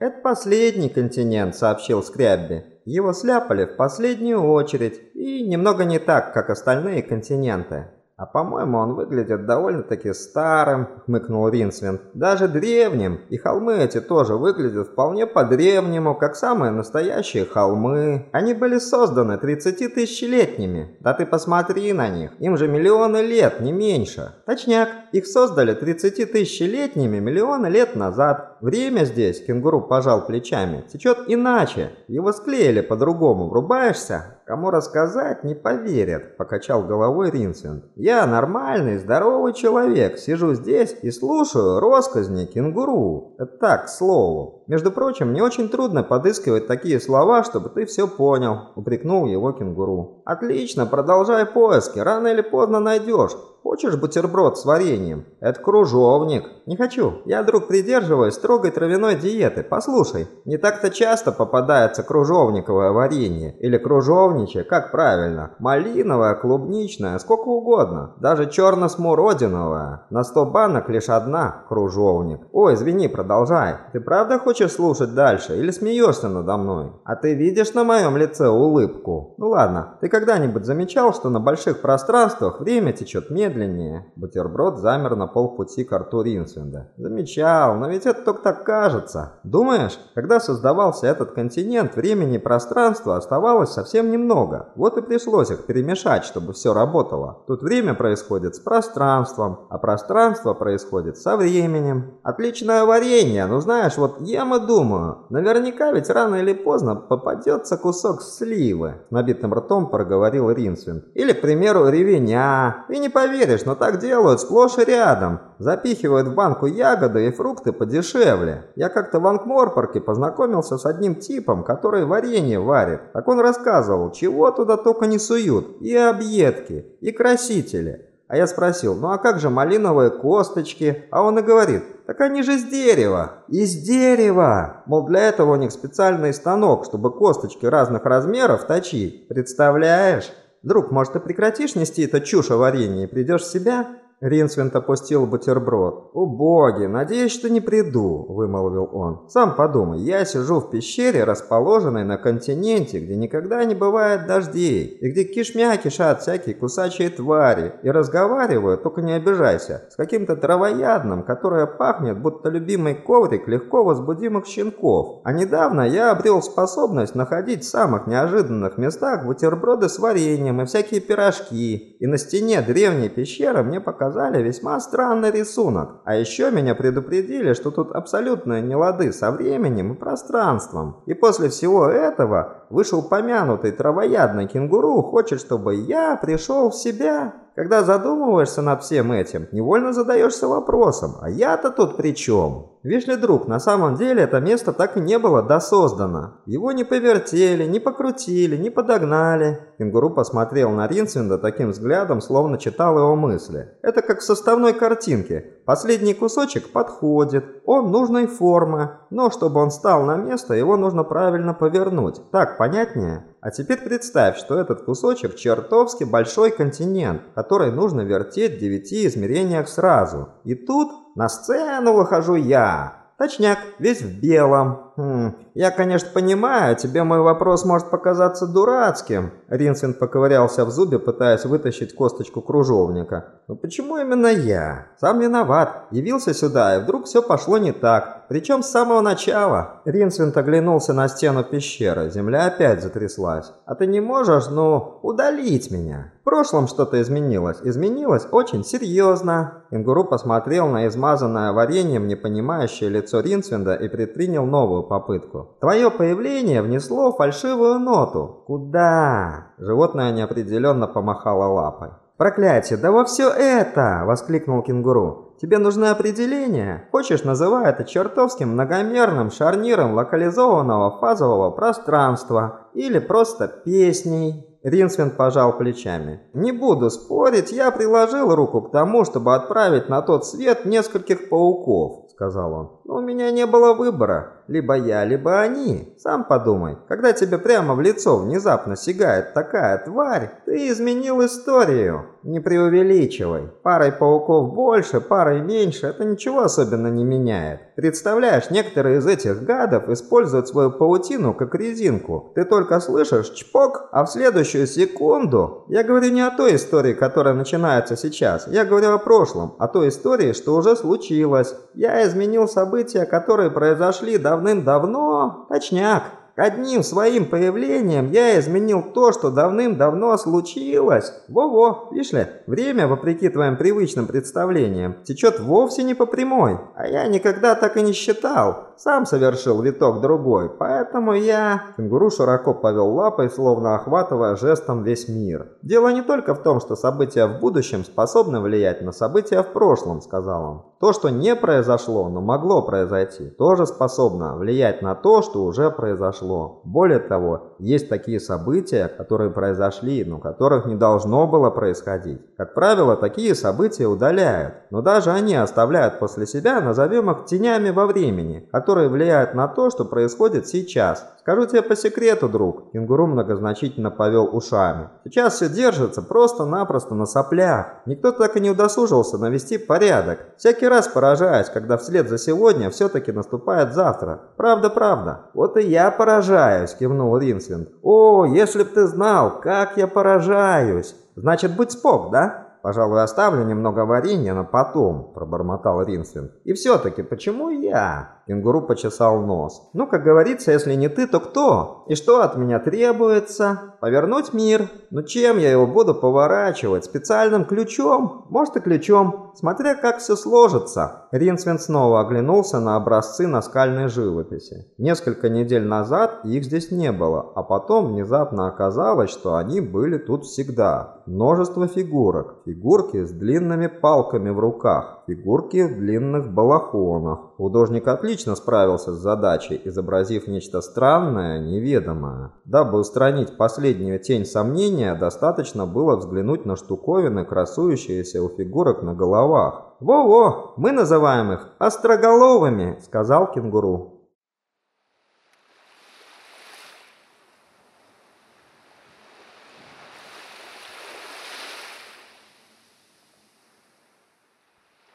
«Это последний континент», — сообщил Скрябби. «Его сляпали в последнюю очередь, и немного не так, как остальные континенты. «А по-моему, он выглядит довольно-таки старым», — хмыкнул Ринсвинд. «Даже древним. И холмы эти тоже выглядят вполне по-древнему, как самые настоящие холмы. Они были созданы 30 тысячелетними. Да ты посмотри на них. Им же миллионы лет, не меньше. Точняк, их создали 30 тысячелетними миллионы лет назад. Время здесь, кенгуру пожал плечами, течет иначе. Его склеили по-другому. Врубаешься? Кому рассказать, не поверят», — покачал головой Ринсвинд. «Я нормальный, здоровый человек, сижу здесь и слушаю росказни кенгуру. Это так, к слову. Между прочим, мне очень трудно подыскивать такие слова, чтобы ты все понял», — упрекнул его кенгуру. «Отлично, продолжай поиски, рано или поздно найдешь.
Хочешь бутерброд с вареньем? Это кружовник. Не хочу. Я, друг, придерживаюсь строгой травяной диеты. Послушай, не так-то часто попадается кружовниковое варенье. Или кружовничье, как правильно. Малиновое, клубничное, сколько угодно. Даже черно-смородиновое. На 100 банок лишь одна кружовник. Ой, извини, продолжай. Ты правда хочешь слушать дальше? Или смеешься надо мной? А ты видишь на моем лице улыбку? Ну ладно, ты когда-нибудь замечал, что на больших пространствах время течет медленнее? Бутерброд замер на полпути к рту Ринсвинда. Замечал, но ведь это только так кажется. Думаешь, когда создавался этот континент, времени и пространства оставалось совсем немного. Вот и пришлось их перемешать, чтобы все работало. Тут время происходит с пространством, а пространство происходит со временем. Отличное варенье, ну знаешь, вот ем и думаю, наверняка ведь рано или поздно попадется кусок сливы. Набитым ртом проговорил Ринсвинд. Или, к примеру, ревеня. И не поверишь, но так делают сплошь и рядом. Запихивают в банку ягоды и фрукты подешевле. Я как-то в Анкморпорке познакомился с одним типом, который варенье варит. Так он рассказывал, чего туда только не суют. И объедки, и красители. А я спросил, ну а как же малиновые косточки? А он и говорит, так они же из дерева. Из дерева! Мол, для этого у них специальный станок, чтобы косточки разных размеров точить. Представляешь? Друг, может, ты прекратишь нести это чушь о варенье и придешь в себя? Ринсвинд опустил бутерброд. «О боги, надеюсь, что не приду», — вымолвил он. «Сам подумай, я сижу в пещере, расположенной на континенте, где никогда не бывает дождей, и где кишмя кишат всякие кусачие твари, и разговариваю, только не обижайся, с каким-то травоядным, которое пахнет, будто любимый коврик легко возбудимых щенков. А недавно я обрел способность находить в самых неожиданных местах бутерброды с вареньем и всякие пирожки, и на стене древней пещеры мне показалось, показали весьма странный рисунок. А еще меня предупредили, что тут абсолютно нелады со временем и пространством. И после всего этого вышел помянутый травоядный кенгуру хочет, чтобы я пришел в себя. Когда задумываешься над всем этим, невольно задаешься вопросом, а я-то тут при чем? Видишь ли, друг, на самом деле это место так и не было досоздано. Его не повертели, не покрутили, не подогнали. Кенгуру посмотрел на Ринсвинда таким взглядом, словно читал его мысли. Это как в составной картинке. Последний кусочек подходит, он нужной формы, но чтобы он стал на место, его нужно правильно повернуть. Так понятнее? А теперь представь, что этот кусочек чертовски большой континент, который нужно вертеть в девяти измерениях сразу. И тут на сцену выхожу я. Точняк, весь в белом. Хм, я, конечно, понимаю, тебе мой вопрос может показаться дурацким. Ринсвинд поковырялся в зубе, пытаясь вытащить косточку кружовника. Но почему именно я? Сам виноват. Явился сюда, и вдруг все пошло не так. Причем с самого начала. Ринсвинд оглянулся на стену пещеры. Земля опять затряслась. А ты не можешь, ну, удалить меня? В прошлом что-то изменилось. Изменилось очень серьезно. Кенгуру посмотрел на измазанное вареньем непонимающее лицо Ринсвинда и предпринял новую попытку. Твое появление внесло фальшивую ноту. Куда? Животное неопределенно помахало лапой. «Проклятие, да во все это!» – воскликнул кенгуру. «Тебе нужны определения? Хочешь, называй это чертовским многомерным шарниром локализованного фазового пространства или просто песней?» Ринсвинд пожал плечами. «Не буду спорить, я приложил руку к тому, чтобы отправить на тот свет нескольких пауков», — сказал он. «Но у меня не было выбора. Либо я, либо они. Сам подумай, когда тебе прямо в лицо внезапно сигает такая тварь, ты изменил историю. Не преувеличивай. Парой пауков больше, парой меньше, это ничего особенно не меняет. Представляешь, некоторые из этих гадов используют свою паутину как резинку. Ты только слышишь чпок, а в следующую секунду... Я говорю не о той истории, которая начинается сейчас. Я говорю о прошлом, о той истории, что уже случилось. Я изменил события, которые произошли до давным-давно, точняк, одним своим появлением я изменил то, что давным-давно случилось. Во-во, видишь ли, время, вопреки твоим привычным представлениям, течет вовсе не по прямой. А я никогда так и не считал. Сам совершил виток другой, поэтому я... Кенгуру широко повел лапой, словно охватывая жестом весь мир. Дело не только в том, что события в будущем способны влиять на события в прошлом, сказал он.
То, что не произошло, но могло произойти, тоже способно влиять на то, что уже произошло. Более того, есть такие события, которые произошли, но которых не должно было происходить. Как правило, такие события удаляют, но даже они оставляют после себя, назовем их тенями во времени, которые влияют на то, что происходит сейчас. Скажу тебе по секрету, друг, кенгуру многозначительно повел ушами. Сейчас все держится просто-напросто на соплях. Никто так и не удосужился навести порядок. Всякий раз поражаюсь, когда вслед за сегодня все-таки наступает завтра. Правда, правда. Вот и я поражаюсь, кивнул Ринсвинд. О, если б ты знал, как я поражаюсь. Значит, будь спок, да? «Пожалуй, оставлю немного варенья на потом», – пробормотал Ринсвинд. «И все-таки, почему я?» Кенгуру почесал нос. «Ну, как говорится, если не ты, то кто? И что от меня требуется? Повернуть мир? Ну, чем я его буду поворачивать? Специальным ключом? Может и ключом, смотря как все сложится». Ринсвинд снова оглянулся на образцы наскальной живописи. Несколько недель назад их здесь не было, а потом внезапно оказалось, что они были тут всегда. Множество фигурок, фигурки с длинными палками в руках, фигурки в длинных балахонах. Художник отлично справился с задачей, изобразив нечто странное, неведомое. Дабы устранить последнюю тень сомнения, достаточно было взглянуть на штуковины, красующиеся у фигурок на головах. «Во-во, мы называем их остроголовыми», — сказал кенгуру.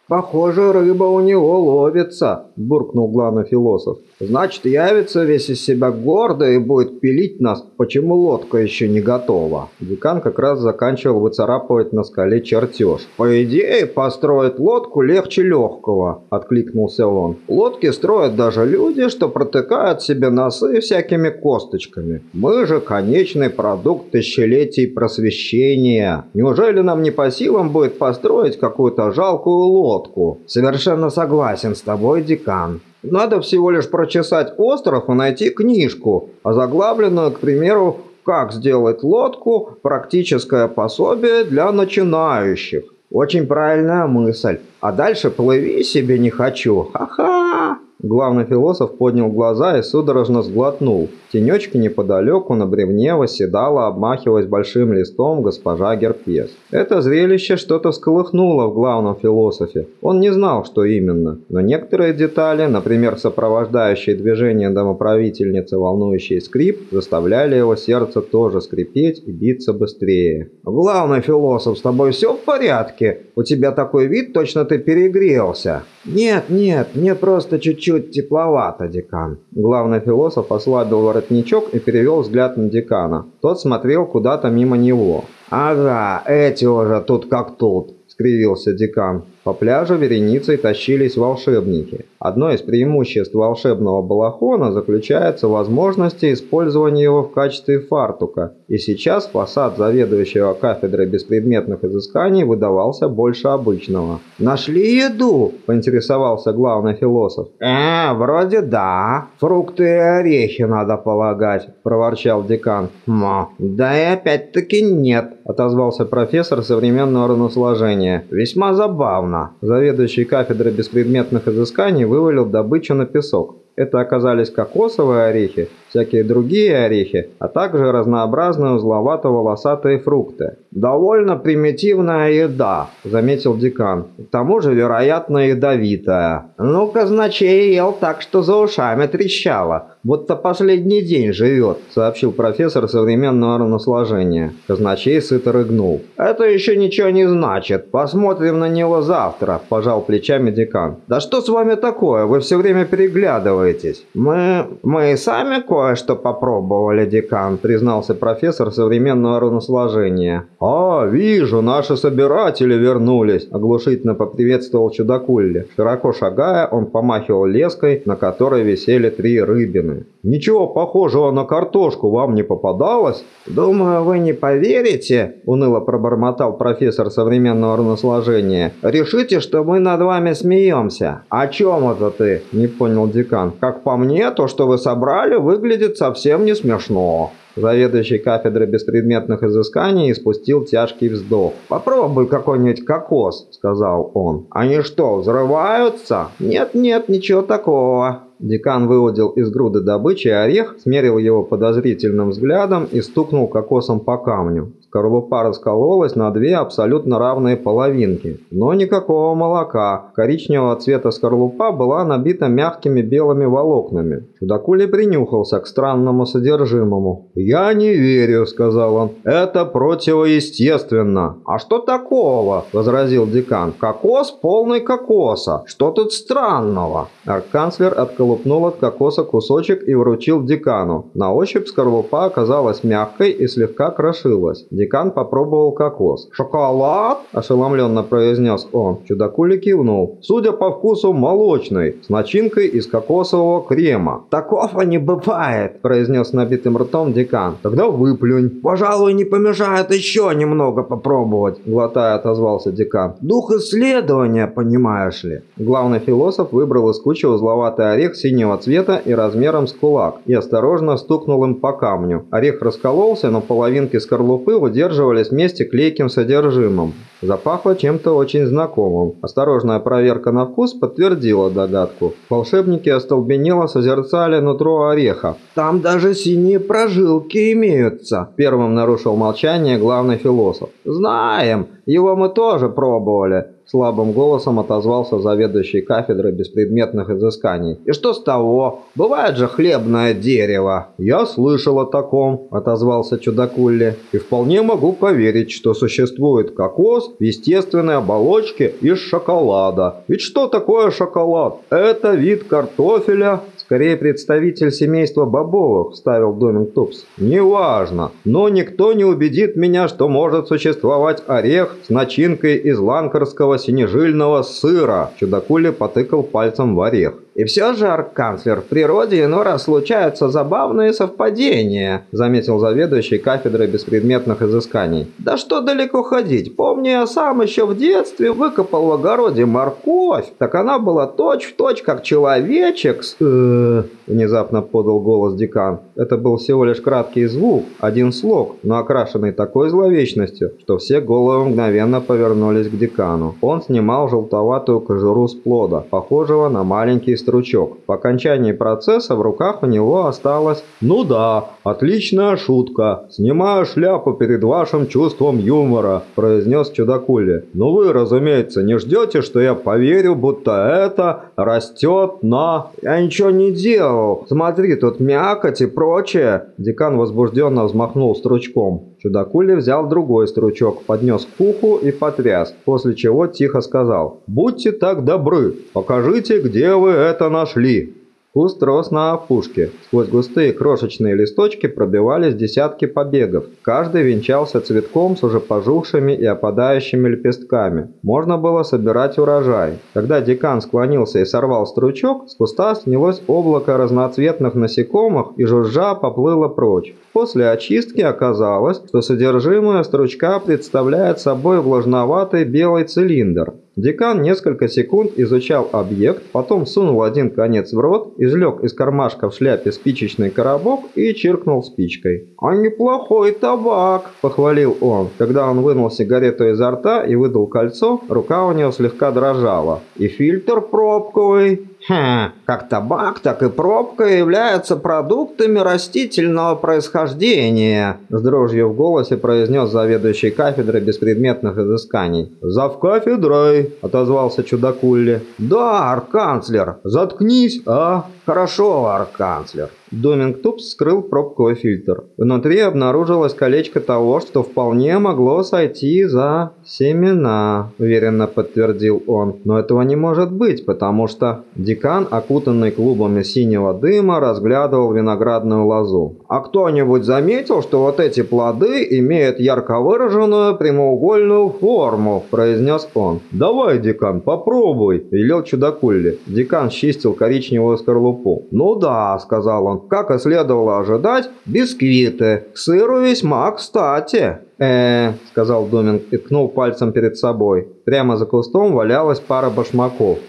«Похоже, рыба у него ловится», – буркнул главный философ. «Значит, явится весь из себя гордо и будет пилить нас, почему лодка еще не готова». Декан как раз заканчивал выцарапывать на скале чертеж. «По идее, построить лодку легче легкого», – откликнулся он. «Лодки строят даже люди, что протыкают себе носы всякими косточками. Мы же конечный продукт тысячелетий просвещения. Неужели нам не по силам будет построить какую-то жалкую лодку?» Лодку. Совершенно согласен с тобой, декан. Надо всего лишь прочесать остров и найти книжку, озаглавленную, к примеру, «Как сделать лодку. Практическое пособие для начинающих». Очень правильная мысль. А дальше плыви себе не хочу. Ха-ха! Главный философ поднял глаза и судорожно сглотнул. Тенечки неподалеку на бревне восседала, обмахиваясь большим листом госпожа Герпес. Это зрелище что-то всколыхнуло в главном философе. Он не знал, что именно, но некоторые детали, например, сопровождающие движение домоправительницы волнующий скрип, заставляли его сердце тоже скрипеть и биться быстрее. «Главный философ, с тобой все в порядке? У тебя такой вид, точно ты перегрелся». «Нет, нет, мне просто чуть-чуть тепловато, декан». Главный философ ослабил воротничок и перевел взгляд на декана. Тот смотрел куда-то мимо него. «Ага, эти уже тут как тут», — скривился декан. По пляжу вереницей тащились волшебники. Одно из преимуществ волшебного балахона заключается в возможности использования его в качестве фартука, и сейчас фасад заведующего кафедрой беспредметных изысканий выдавался больше обычного. «Нашли еду?» – поинтересовался главный философ. «Э, вроде да. Фрукты и орехи надо полагать», – проворчал декан. «Ма, да и опять-таки нет», – отозвался профессор современного равносложения. «Весьма забавно». Заведующий кафедрой беспредметных изысканий вывалил добычу на песок. Это оказались кокосовые орехи, всякие другие орехи, а также разнообразные узловато-волосатые фрукты. «Довольно примитивная еда», – заметил декан. «К тому же, вероятно, ядовитая». «Ну, казначей ел так, что за ушами трещало, будто последний день живет», – сообщил профессор современного равносложения. Казначей сыто рыгнул. «Это еще ничего не значит. Посмотрим на него завтра», – пожал плечами декан. «Да что с вами такое? Вы все время переглядываетесь». «Мы... мы сами кое-что попробовали, декан», – признался профессор современного равносложения. «А, вижу, наши собиратели вернулись!» – оглушительно поприветствовал чудакулли. Широко шагая, он помахивал леской, на которой висели три рыбины. «Ничего похожего на картошку вам не попадалось?» «Думаю, вы не поверите», – уныло пробормотал профессор современного равносложения. «Решите, что мы над вами смеемся». «О чем это ты?» – не понял декан. «Как по мне, то, что вы собрали, выглядит совсем не смешно». Заведующий кафедрой беспредметных изысканий испустил тяжкий вздох. «Попробуй какой-нибудь кокос», — сказал он. «Они что, взрываются?» «Нет-нет, ничего такого». Декан выудил из груды добычи орех, смерил его подозрительным взглядом и стукнул кокосом по камню. Скорлупа раскололась на две абсолютно равные половинки, но никакого молока. Коричневого цвета скорлупа была набита мягкими белыми волокнами. Чудакули принюхался к странному содержимому. «Я не верю», — сказал он. «Это противоестественно». «А что такого?» — возразил декан. «Кокос полный кокоса. Что тут странного?» Арканцлер отколупнул от кокоса кусочек и вручил декану. На ощупь скорлупа оказалась мягкой и слегка крошилась. Декан попробовал кокос. «Шоколад?» – ошеломленно произнес он. Чудакули кивнул. «Судя по вкусу, молочный, с начинкой из кокосового крема». «Такого не бывает», – произнес набитым ртом декан. «Тогда выплюнь». «Пожалуй, не помешает еще немного попробовать», – глотая отозвался декан. «Дух исследования, понимаешь ли». Главный философ выбрал из кучи узловатый орех синего цвета и размером с кулак и осторожно стукнул им по камню. Орех раскололся, но половинки скорлупы удерживались вместе клейким содержимым. Запахло чем-то очень знакомым. Осторожная проверка на вкус подтвердила догадку. Волшебники остолбенело созерцали нутро ореха. «Там даже синие прожилки имеются!» Первым нарушил молчание главный философ. «Знаем, его мы тоже пробовали. Слабым голосом отозвался заведующий кафедрой беспредметных изысканий. «И что с того? Бывает же хлебное дерево!» «Я слышал о таком», — отозвался чудакулли. «И вполне могу поверить, что существует кокос в естественной оболочке из шоколада. Ведь что такое шоколад? Это вид картофеля «Скорее представитель семейства Бобовых», – вставил Доминг Тупс. «Неважно, но никто не убедит меня, что может существовать орех с начинкой из ланкарского синежильного сыра». Чудакули потыкал пальцем в орех. «И все же, арканцлер, в природе иной раз случаются забавные совпадения», заметил заведующий кафедрой беспредметных изысканий. «Да что далеко ходить, помню, я сам еще в детстве выкопал в огороде морковь, так она была точь-в-точь, точь, как человечек с...» э внезапно подал голос декан. Это был всего лишь краткий звук, один слог, но окрашенный такой зловечностью, что все головы мгновенно повернулись к декану. Он снимал желтоватую кожуру с плода, похожего на маленький стручок. По окончании процесса в руках у него осталось «Ну да, отличная шутка. Снимаю шляпу перед вашим чувством юмора», – произнес чудакули. «Но вы, разумеется, не ждете, что я поверю, будто это растет на...» «Я ничего не делал. Смотри, тут мякоть и прочее». Декан возбужденно взмахнул стручком. Чудакули взял другой стручок, поднес к уху и потряс, после чего тихо сказал «Будьте так добры, покажите, где вы это нашли». Куст рос на опушке. Сквозь густые крошечные листочки пробивались десятки побегов. Каждый венчался цветком с уже пожухшими и опадающими лепестками. Можно было собирать урожай. Когда декан склонился и сорвал стручок, с куста снялось облако разноцветных насекомых и жужжа поплыло прочь. После очистки оказалось, что содержимое стручка представляет собой влажноватый белый цилиндр. Декан несколько секунд изучал объект, потом сунул один конец в рот, извлек из кармашка в шляпе спичечный коробок и чиркнул спичкой. «А неплохой табак!» – похвалил он. Когда он вынул сигарету изо рта и выдал кольцо, рука у него слегка дрожала. «И фильтр пробковый!» Хм, как табак, так и пробка являются продуктами растительного происхождения, с дрожью в голосе произнес заведующий кафедрой беспредметных изысканий. Зав кафедрой, отозвался чудакулли. Да, арканцлер, заткнись, а? Хорошо, арканцлер. Доминг Тупс скрыл пробковый фильтр. Внутри обнаружилось колечко того, что вполне могло сойти за семена, уверенно подтвердил он. Но этого не может быть, потому что декан, окутанный клубами синего дыма, разглядывал виноградную лозу. А кто-нибудь заметил, что вот эти плоды имеют ярко выраженную прямоугольную форму, произнес он. Давай, декан, попробуй, велел чудакулли. Декан чистил коричневую скорлупу. Ну да, сказал он, как и следовало ожидать, бисквиты. К сыру весьма кстати. э сказал Доминг и ткнул пальцем перед собой. Прямо за кустом валялась пара башмаков.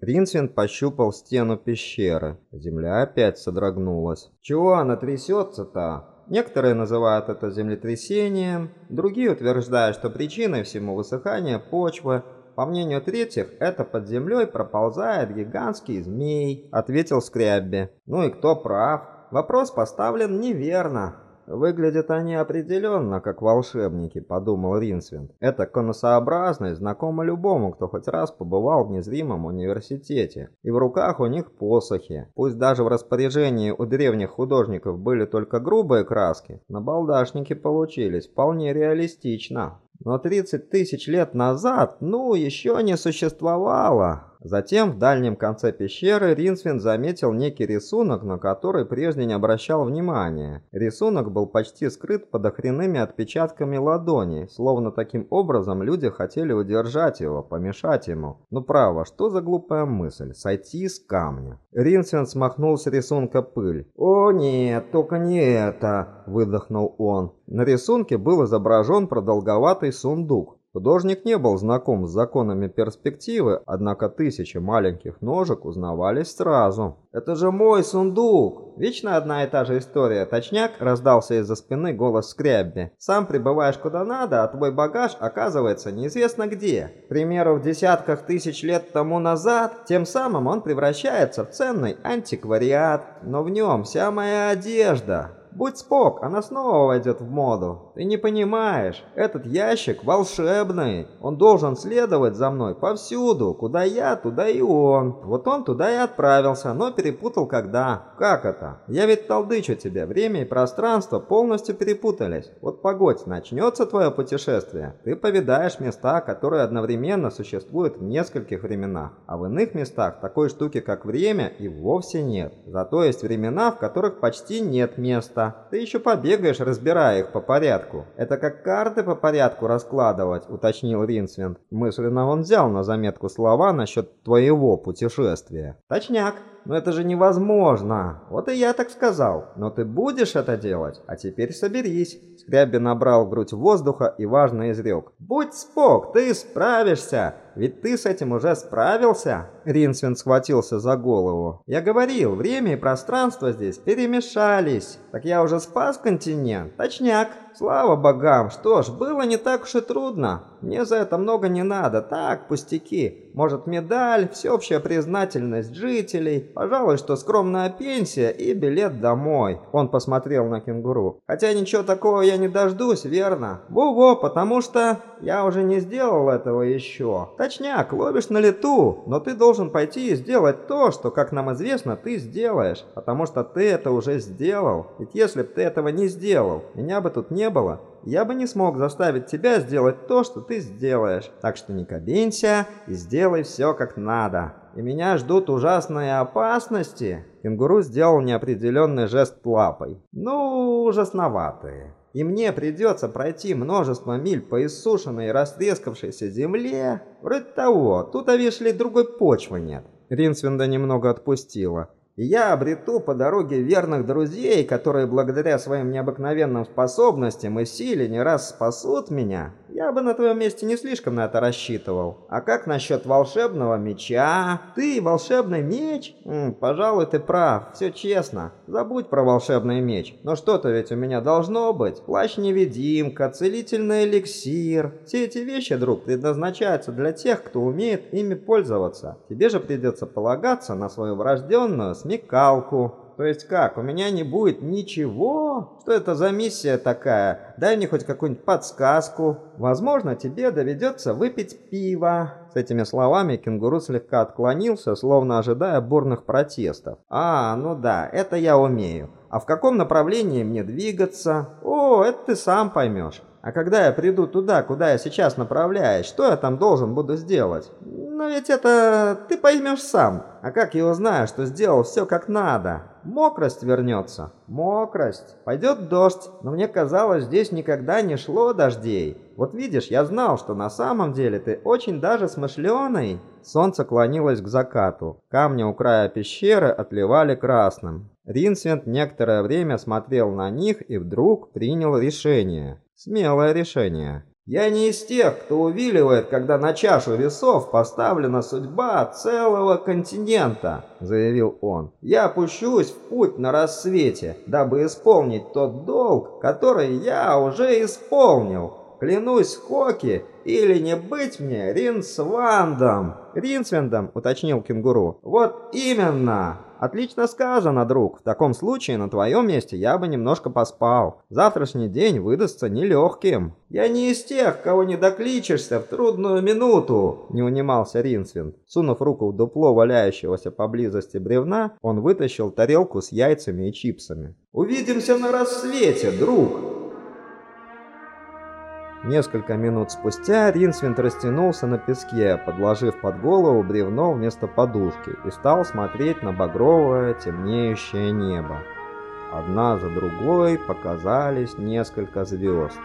Ринсвинд пощупал стену пещеры. Земля опять содрогнулась. «Чего она трясется-то?» Некоторые называют это землетрясением, другие утверждают, что причиной всему высыхания почвы. По мнению третьих, это под землей проползает гигантский змей, ответил Скрябби. Ну и кто прав? Вопрос поставлен неверно. «Выглядят они определенно как волшебники», — подумал Ринсвинд. «Эта конусообразность знакома любому, кто хоть раз побывал в незримом университете. И в руках у них посохи. Пусть даже в распоряжении у древних художников были только грубые краски, на балдашники получились вполне реалистично. Но 30 тысяч лет назад, ну, еще не существовало. Затем в дальнем конце пещеры Ринсвин заметил некий рисунок, на который прежде не обращал внимания. Рисунок был почти скрыт под охренными отпечатками ладоней, словно таким образом люди хотели удержать его, помешать ему. Ну право, что за глупая мысль, сойти с камня. Ринсвин смахнул с рисунка пыль. «О нет, только не это!» – выдохнул он. На рисунке был изображен продолговатый сундук. Художник не был знаком с законами перспективы, однако тысячи маленьких ножек узнавались сразу. «Это же мой сундук!» Вечно одна и та же история. Точняк раздался из-за спины голос Скрябби. «Сам прибываешь куда надо, а твой багаж оказывается неизвестно где. К примеру, в десятках тысяч лет тому назад, тем самым он превращается в ценный антиквариат. Но в нем вся моя одежда, Будь спок, она снова войдет в моду. Ты не понимаешь, этот ящик волшебный. Он должен следовать за мной повсюду. Куда я, туда и он. Вот он туда и отправился, но перепутал когда. Как это? Я ведь толдычу тебе, время и пространство полностью перепутались. Вот погодь, начнется твое путешествие. Ты повидаешь места, которые одновременно существуют в нескольких временах. А в иных местах такой штуки, как время, и вовсе нет. Зато есть времена, в которых почти нет места места. Ты еще побегаешь, разбирая их по порядку. Это как карты по порядку раскладывать, уточнил Ринсвинд. Мысленно он взял на заметку слова насчет твоего путешествия. Точняк. Но это же невозможно. Вот и я так сказал. Но ты будешь это делать? А теперь соберись. Скряби набрал грудь воздуха и важно изрек. Будь спок, ты справишься. Ведь ты с этим уже справился. Ринсвин схватился за голову. Я говорил, время и пространство здесь перемешались. Так я уже спас континент. Точняк. Слава богам, что ж, было не так уж и трудно. Мне за это много не надо, так, пустяки. Может, медаль, всеобщая признательность жителей, пожалуй, что скромная пенсия и билет домой. Он посмотрел на кенгуру. Хотя ничего такого я не дождусь, верно? Во-во, потому что я уже не сделал этого еще. Точняк, ловишь на лету, но ты должен пойти и сделать то, что, как нам известно, ты сделаешь. Потому что ты это уже сделал. Ведь если бы ты этого не сделал, меня бы тут не было, я бы не смог заставить тебя сделать то, что ты сделаешь. Так что не кабинься и сделай все как надо. И меня ждут ужасные опасности. Кенгуру сделал неопределенный жест лапой. Ну, ужасноватые. И мне придется пройти множество миль по иссушенной и растрескавшейся земле. Вроде того, тут, а видишь ли, другой почвы нет. Ринсвинда немного отпустила и я обрету по дороге верных друзей, которые благодаря своим необыкновенным способностям и силе не раз спасут меня, я бы на твоем месте не слишком на это рассчитывал. А как насчет волшебного меча? Ты волшебный меч? М пожалуй, ты прав, все честно. Забудь про волшебный меч. Но что-то ведь у меня должно быть. Плащ-невидимка, целительный эликсир. Все эти вещи, друг, предназначаются для тех, кто умеет ими пользоваться. Тебе же придется полагаться на свою врожденную смекалку. То есть как, у меня не будет ничего? Что это за миссия такая? Дай мне хоть какую-нибудь подсказку. Возможно, тебе доведется выпить пиво. С этими словами кенгуру слегка отклонился, словно ожидая бурных протестов. А, ну да, это я умею. А в каком направлении мне двигаться? О, это ты сам поймешь. А когда я приду туда, куда я сейчас направляюсь, что я там должен буду сделать? Но ведь это ты поймешь сам. А как я узнаю, что сделал все как надо? Мокрость вернется. Мокрость. Пойдет дождь, но мне казалось, здесь никогда не шло дождей. Вот видишь, я знал, что на самом деле ты очень даже смышленый. Солнце клонилось к закату. Камни у края пещеры отливали красным. Ринсвинд некоторое время смотрел на них и вдруг принял решение. Смелое решение. Я не из тех, кто увиливает, когда на чашу весов поставлена судьба целого континента, заявил он. Я пущусь в путь на рассвете, дабы исполнить тот долг, который я уже исполнил. Клянусь Хоки, или не быть мне Ринсвандом. Ринсвендом, уточнил кенгуру. Вот именно. Отлично сказано, друг. В таком случае на твоем месте я бы немножко поспал. Завтрашний день выдастся нелегким. Я не из тех, кого не докличешься в трудную минуту, не унимался Ринсвинд. Сунув руку в дупло валяющегося поблизости бревна, он вытащил тарелку с яйцами и чипсами. Увидимся на рассвете, друг. Несколько минут спустя Ринсвинд растянулся на песке, подложив под голову бревно вместо подушки, и стал смотреть на багровое темнеющее небо. Одна за другой показались несколько звезд.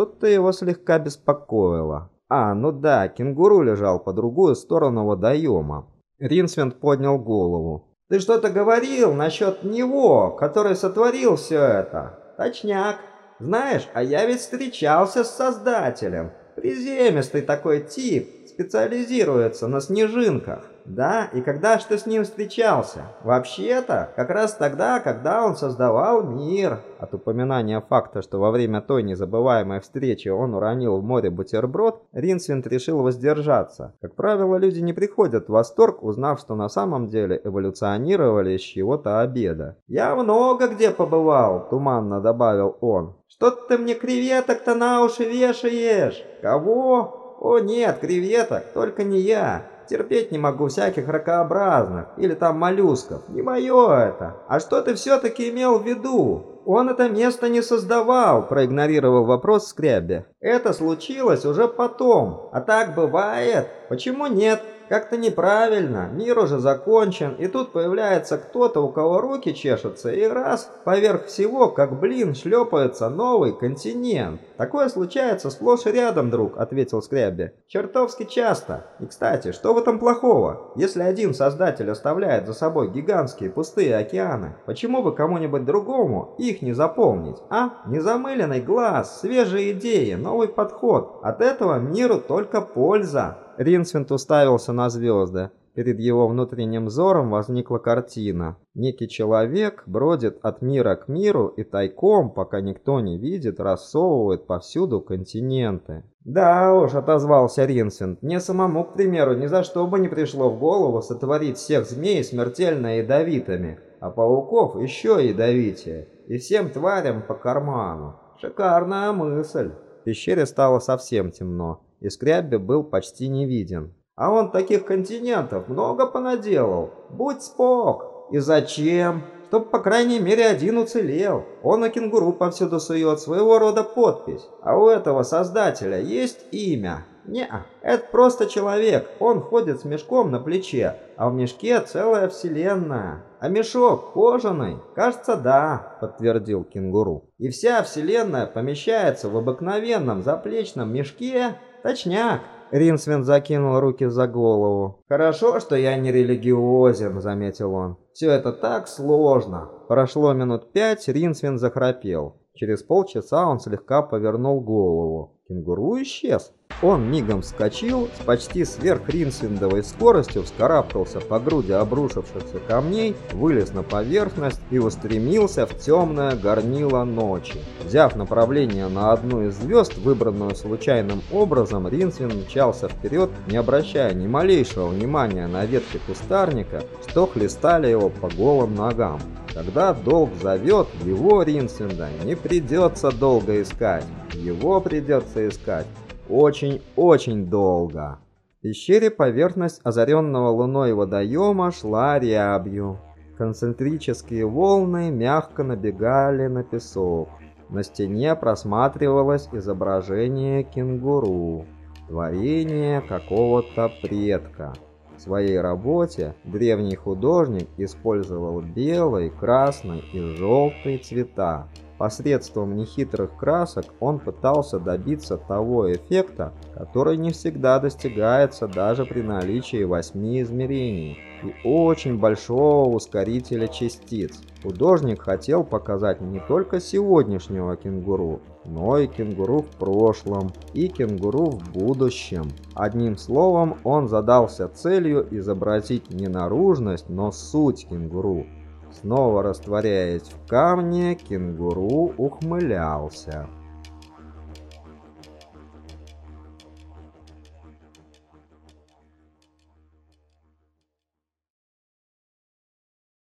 Что-то его слегка беспокоило. А, ну да, кенгуру лежал по другую сторону водоема. Ринсвинд поднял голову. «Ты что-то говорил насчет него, который сотворил все это?» «Точняк. Знаешь, а я ведь встречался с Создателем. Приземистый такой тип, специализируется на снежинках. Да, и когда ж ты с ним встречался? Вообще-то, как раз тогда, когда он создавал мир. От упоминания факта, что во время той незабываемой встречи он уронил в море бутерброд, Ринсвинд решил воздержаться. Как правило, люди не приходят в восторг, узнав, что на самом деле эволюционировали с чего-то обеда. «Я много где побывал», — туманно добавил он. «Что ты мне креветок-то на уши вешаешь?» «Кого?» «О нет, креветок, только не я. Терпеть не могу всяких ракообразных или там моллюсков. Не мое это. А что ты все-таки имел в виду? Он это место не создавал, проигнорировал вопрос Скрябби. Это случилось уже потом. А так бывает. Почему нет? Как-то неправильно, мир уже закончен, и тут появляется кто-то, у кого руки чешутся, и раз, поверх всего, как блин, шлепается новый континент. Такое случается сплошь и рядом, друг, ответил Скрябби. Чертовски часто. И, кстати, что в этом плохого? Если один создатель оставляет за собой гигантские пустые океаны, почему бы кому-нибудь другому их не заполнить, а? Незамыленный глаз, свежие идеи, новый подход. От этого миру только польза. Ринсвинд уставился на звезды. Перед его внутренним взором возникла картина. Некий человек бродит от мира к миру и тайком, пока никто не видит, рассовывает повсюду континенты. «Да уж», — отозвался Ринсвинд, — «мне самому, к примеру, ни за что бы не пришло в голову сотворить всех змей смертельно ядовитыми, а пауков еще ядовитее, и всем тварям по карману. Шикарная мысль». В пещере стало совсем темно и Скрябби был почти не виден. «А он таких континентов много понаделал. Будь спок! И зачем? Чтоб, по крайней мере, один уцелел. Он на кенгуру повсюду сует, своего рода подпись. А у этого создателя есть имя?» не это просто человек. Он ходит с мешком на плече, а в мешке целая вселенная. А мешок кожаный? Кажется, да, подтвердил кенгуру. И вся вселенная помещается в обыкновенном заплечном мешке? Точняк. Ринсвин закинул руки за голову. «Хорошо, что я не религиозен», — заметил он. «Все это так сложно». Прошло минут пять, Ринсвин захрапел. Через полчаса он слегка повернул голову. Кенгуру исчез. Он мигом вскочил, с почти сверхринсвиндовой скоростью вскарабкался по груди обрушившихся камней, вылез на поверхность и устремился в темное горнило ночи. Взяв направление на одну из звезд, выбранную случайным образом, Ринсвин мчался вперед, не обращая ни малейшего внимания на ветки кустарника, что хлестали его по голым ногам. Когда долг зовет, его Ринсвинда не придется долго искать. Его придется искать очень-очень долго. В пещере поверхность озаренного луной водоема шла рябью. Концентрические волны мягко набегали на песок. На стене просматривалось изображение кенгуру, творение какого-то предка. В своей работе древний художник использовал белый, красный и желтый цвета. Посредством нехитрых красок он пытался добиться того эффекта, который не всегда достигается даже при наличии восьми измерений и очень большого ускорителя частиц. Художник хотел показать не только сегодняшнего кенгуру, но и кенгуру в прошлом, и кенгуру в будущем. Одним словом, он задался целью изобразить не наружность, но суть кенгуру. Снова растворяясь в камне, кенгуру ухмылялся.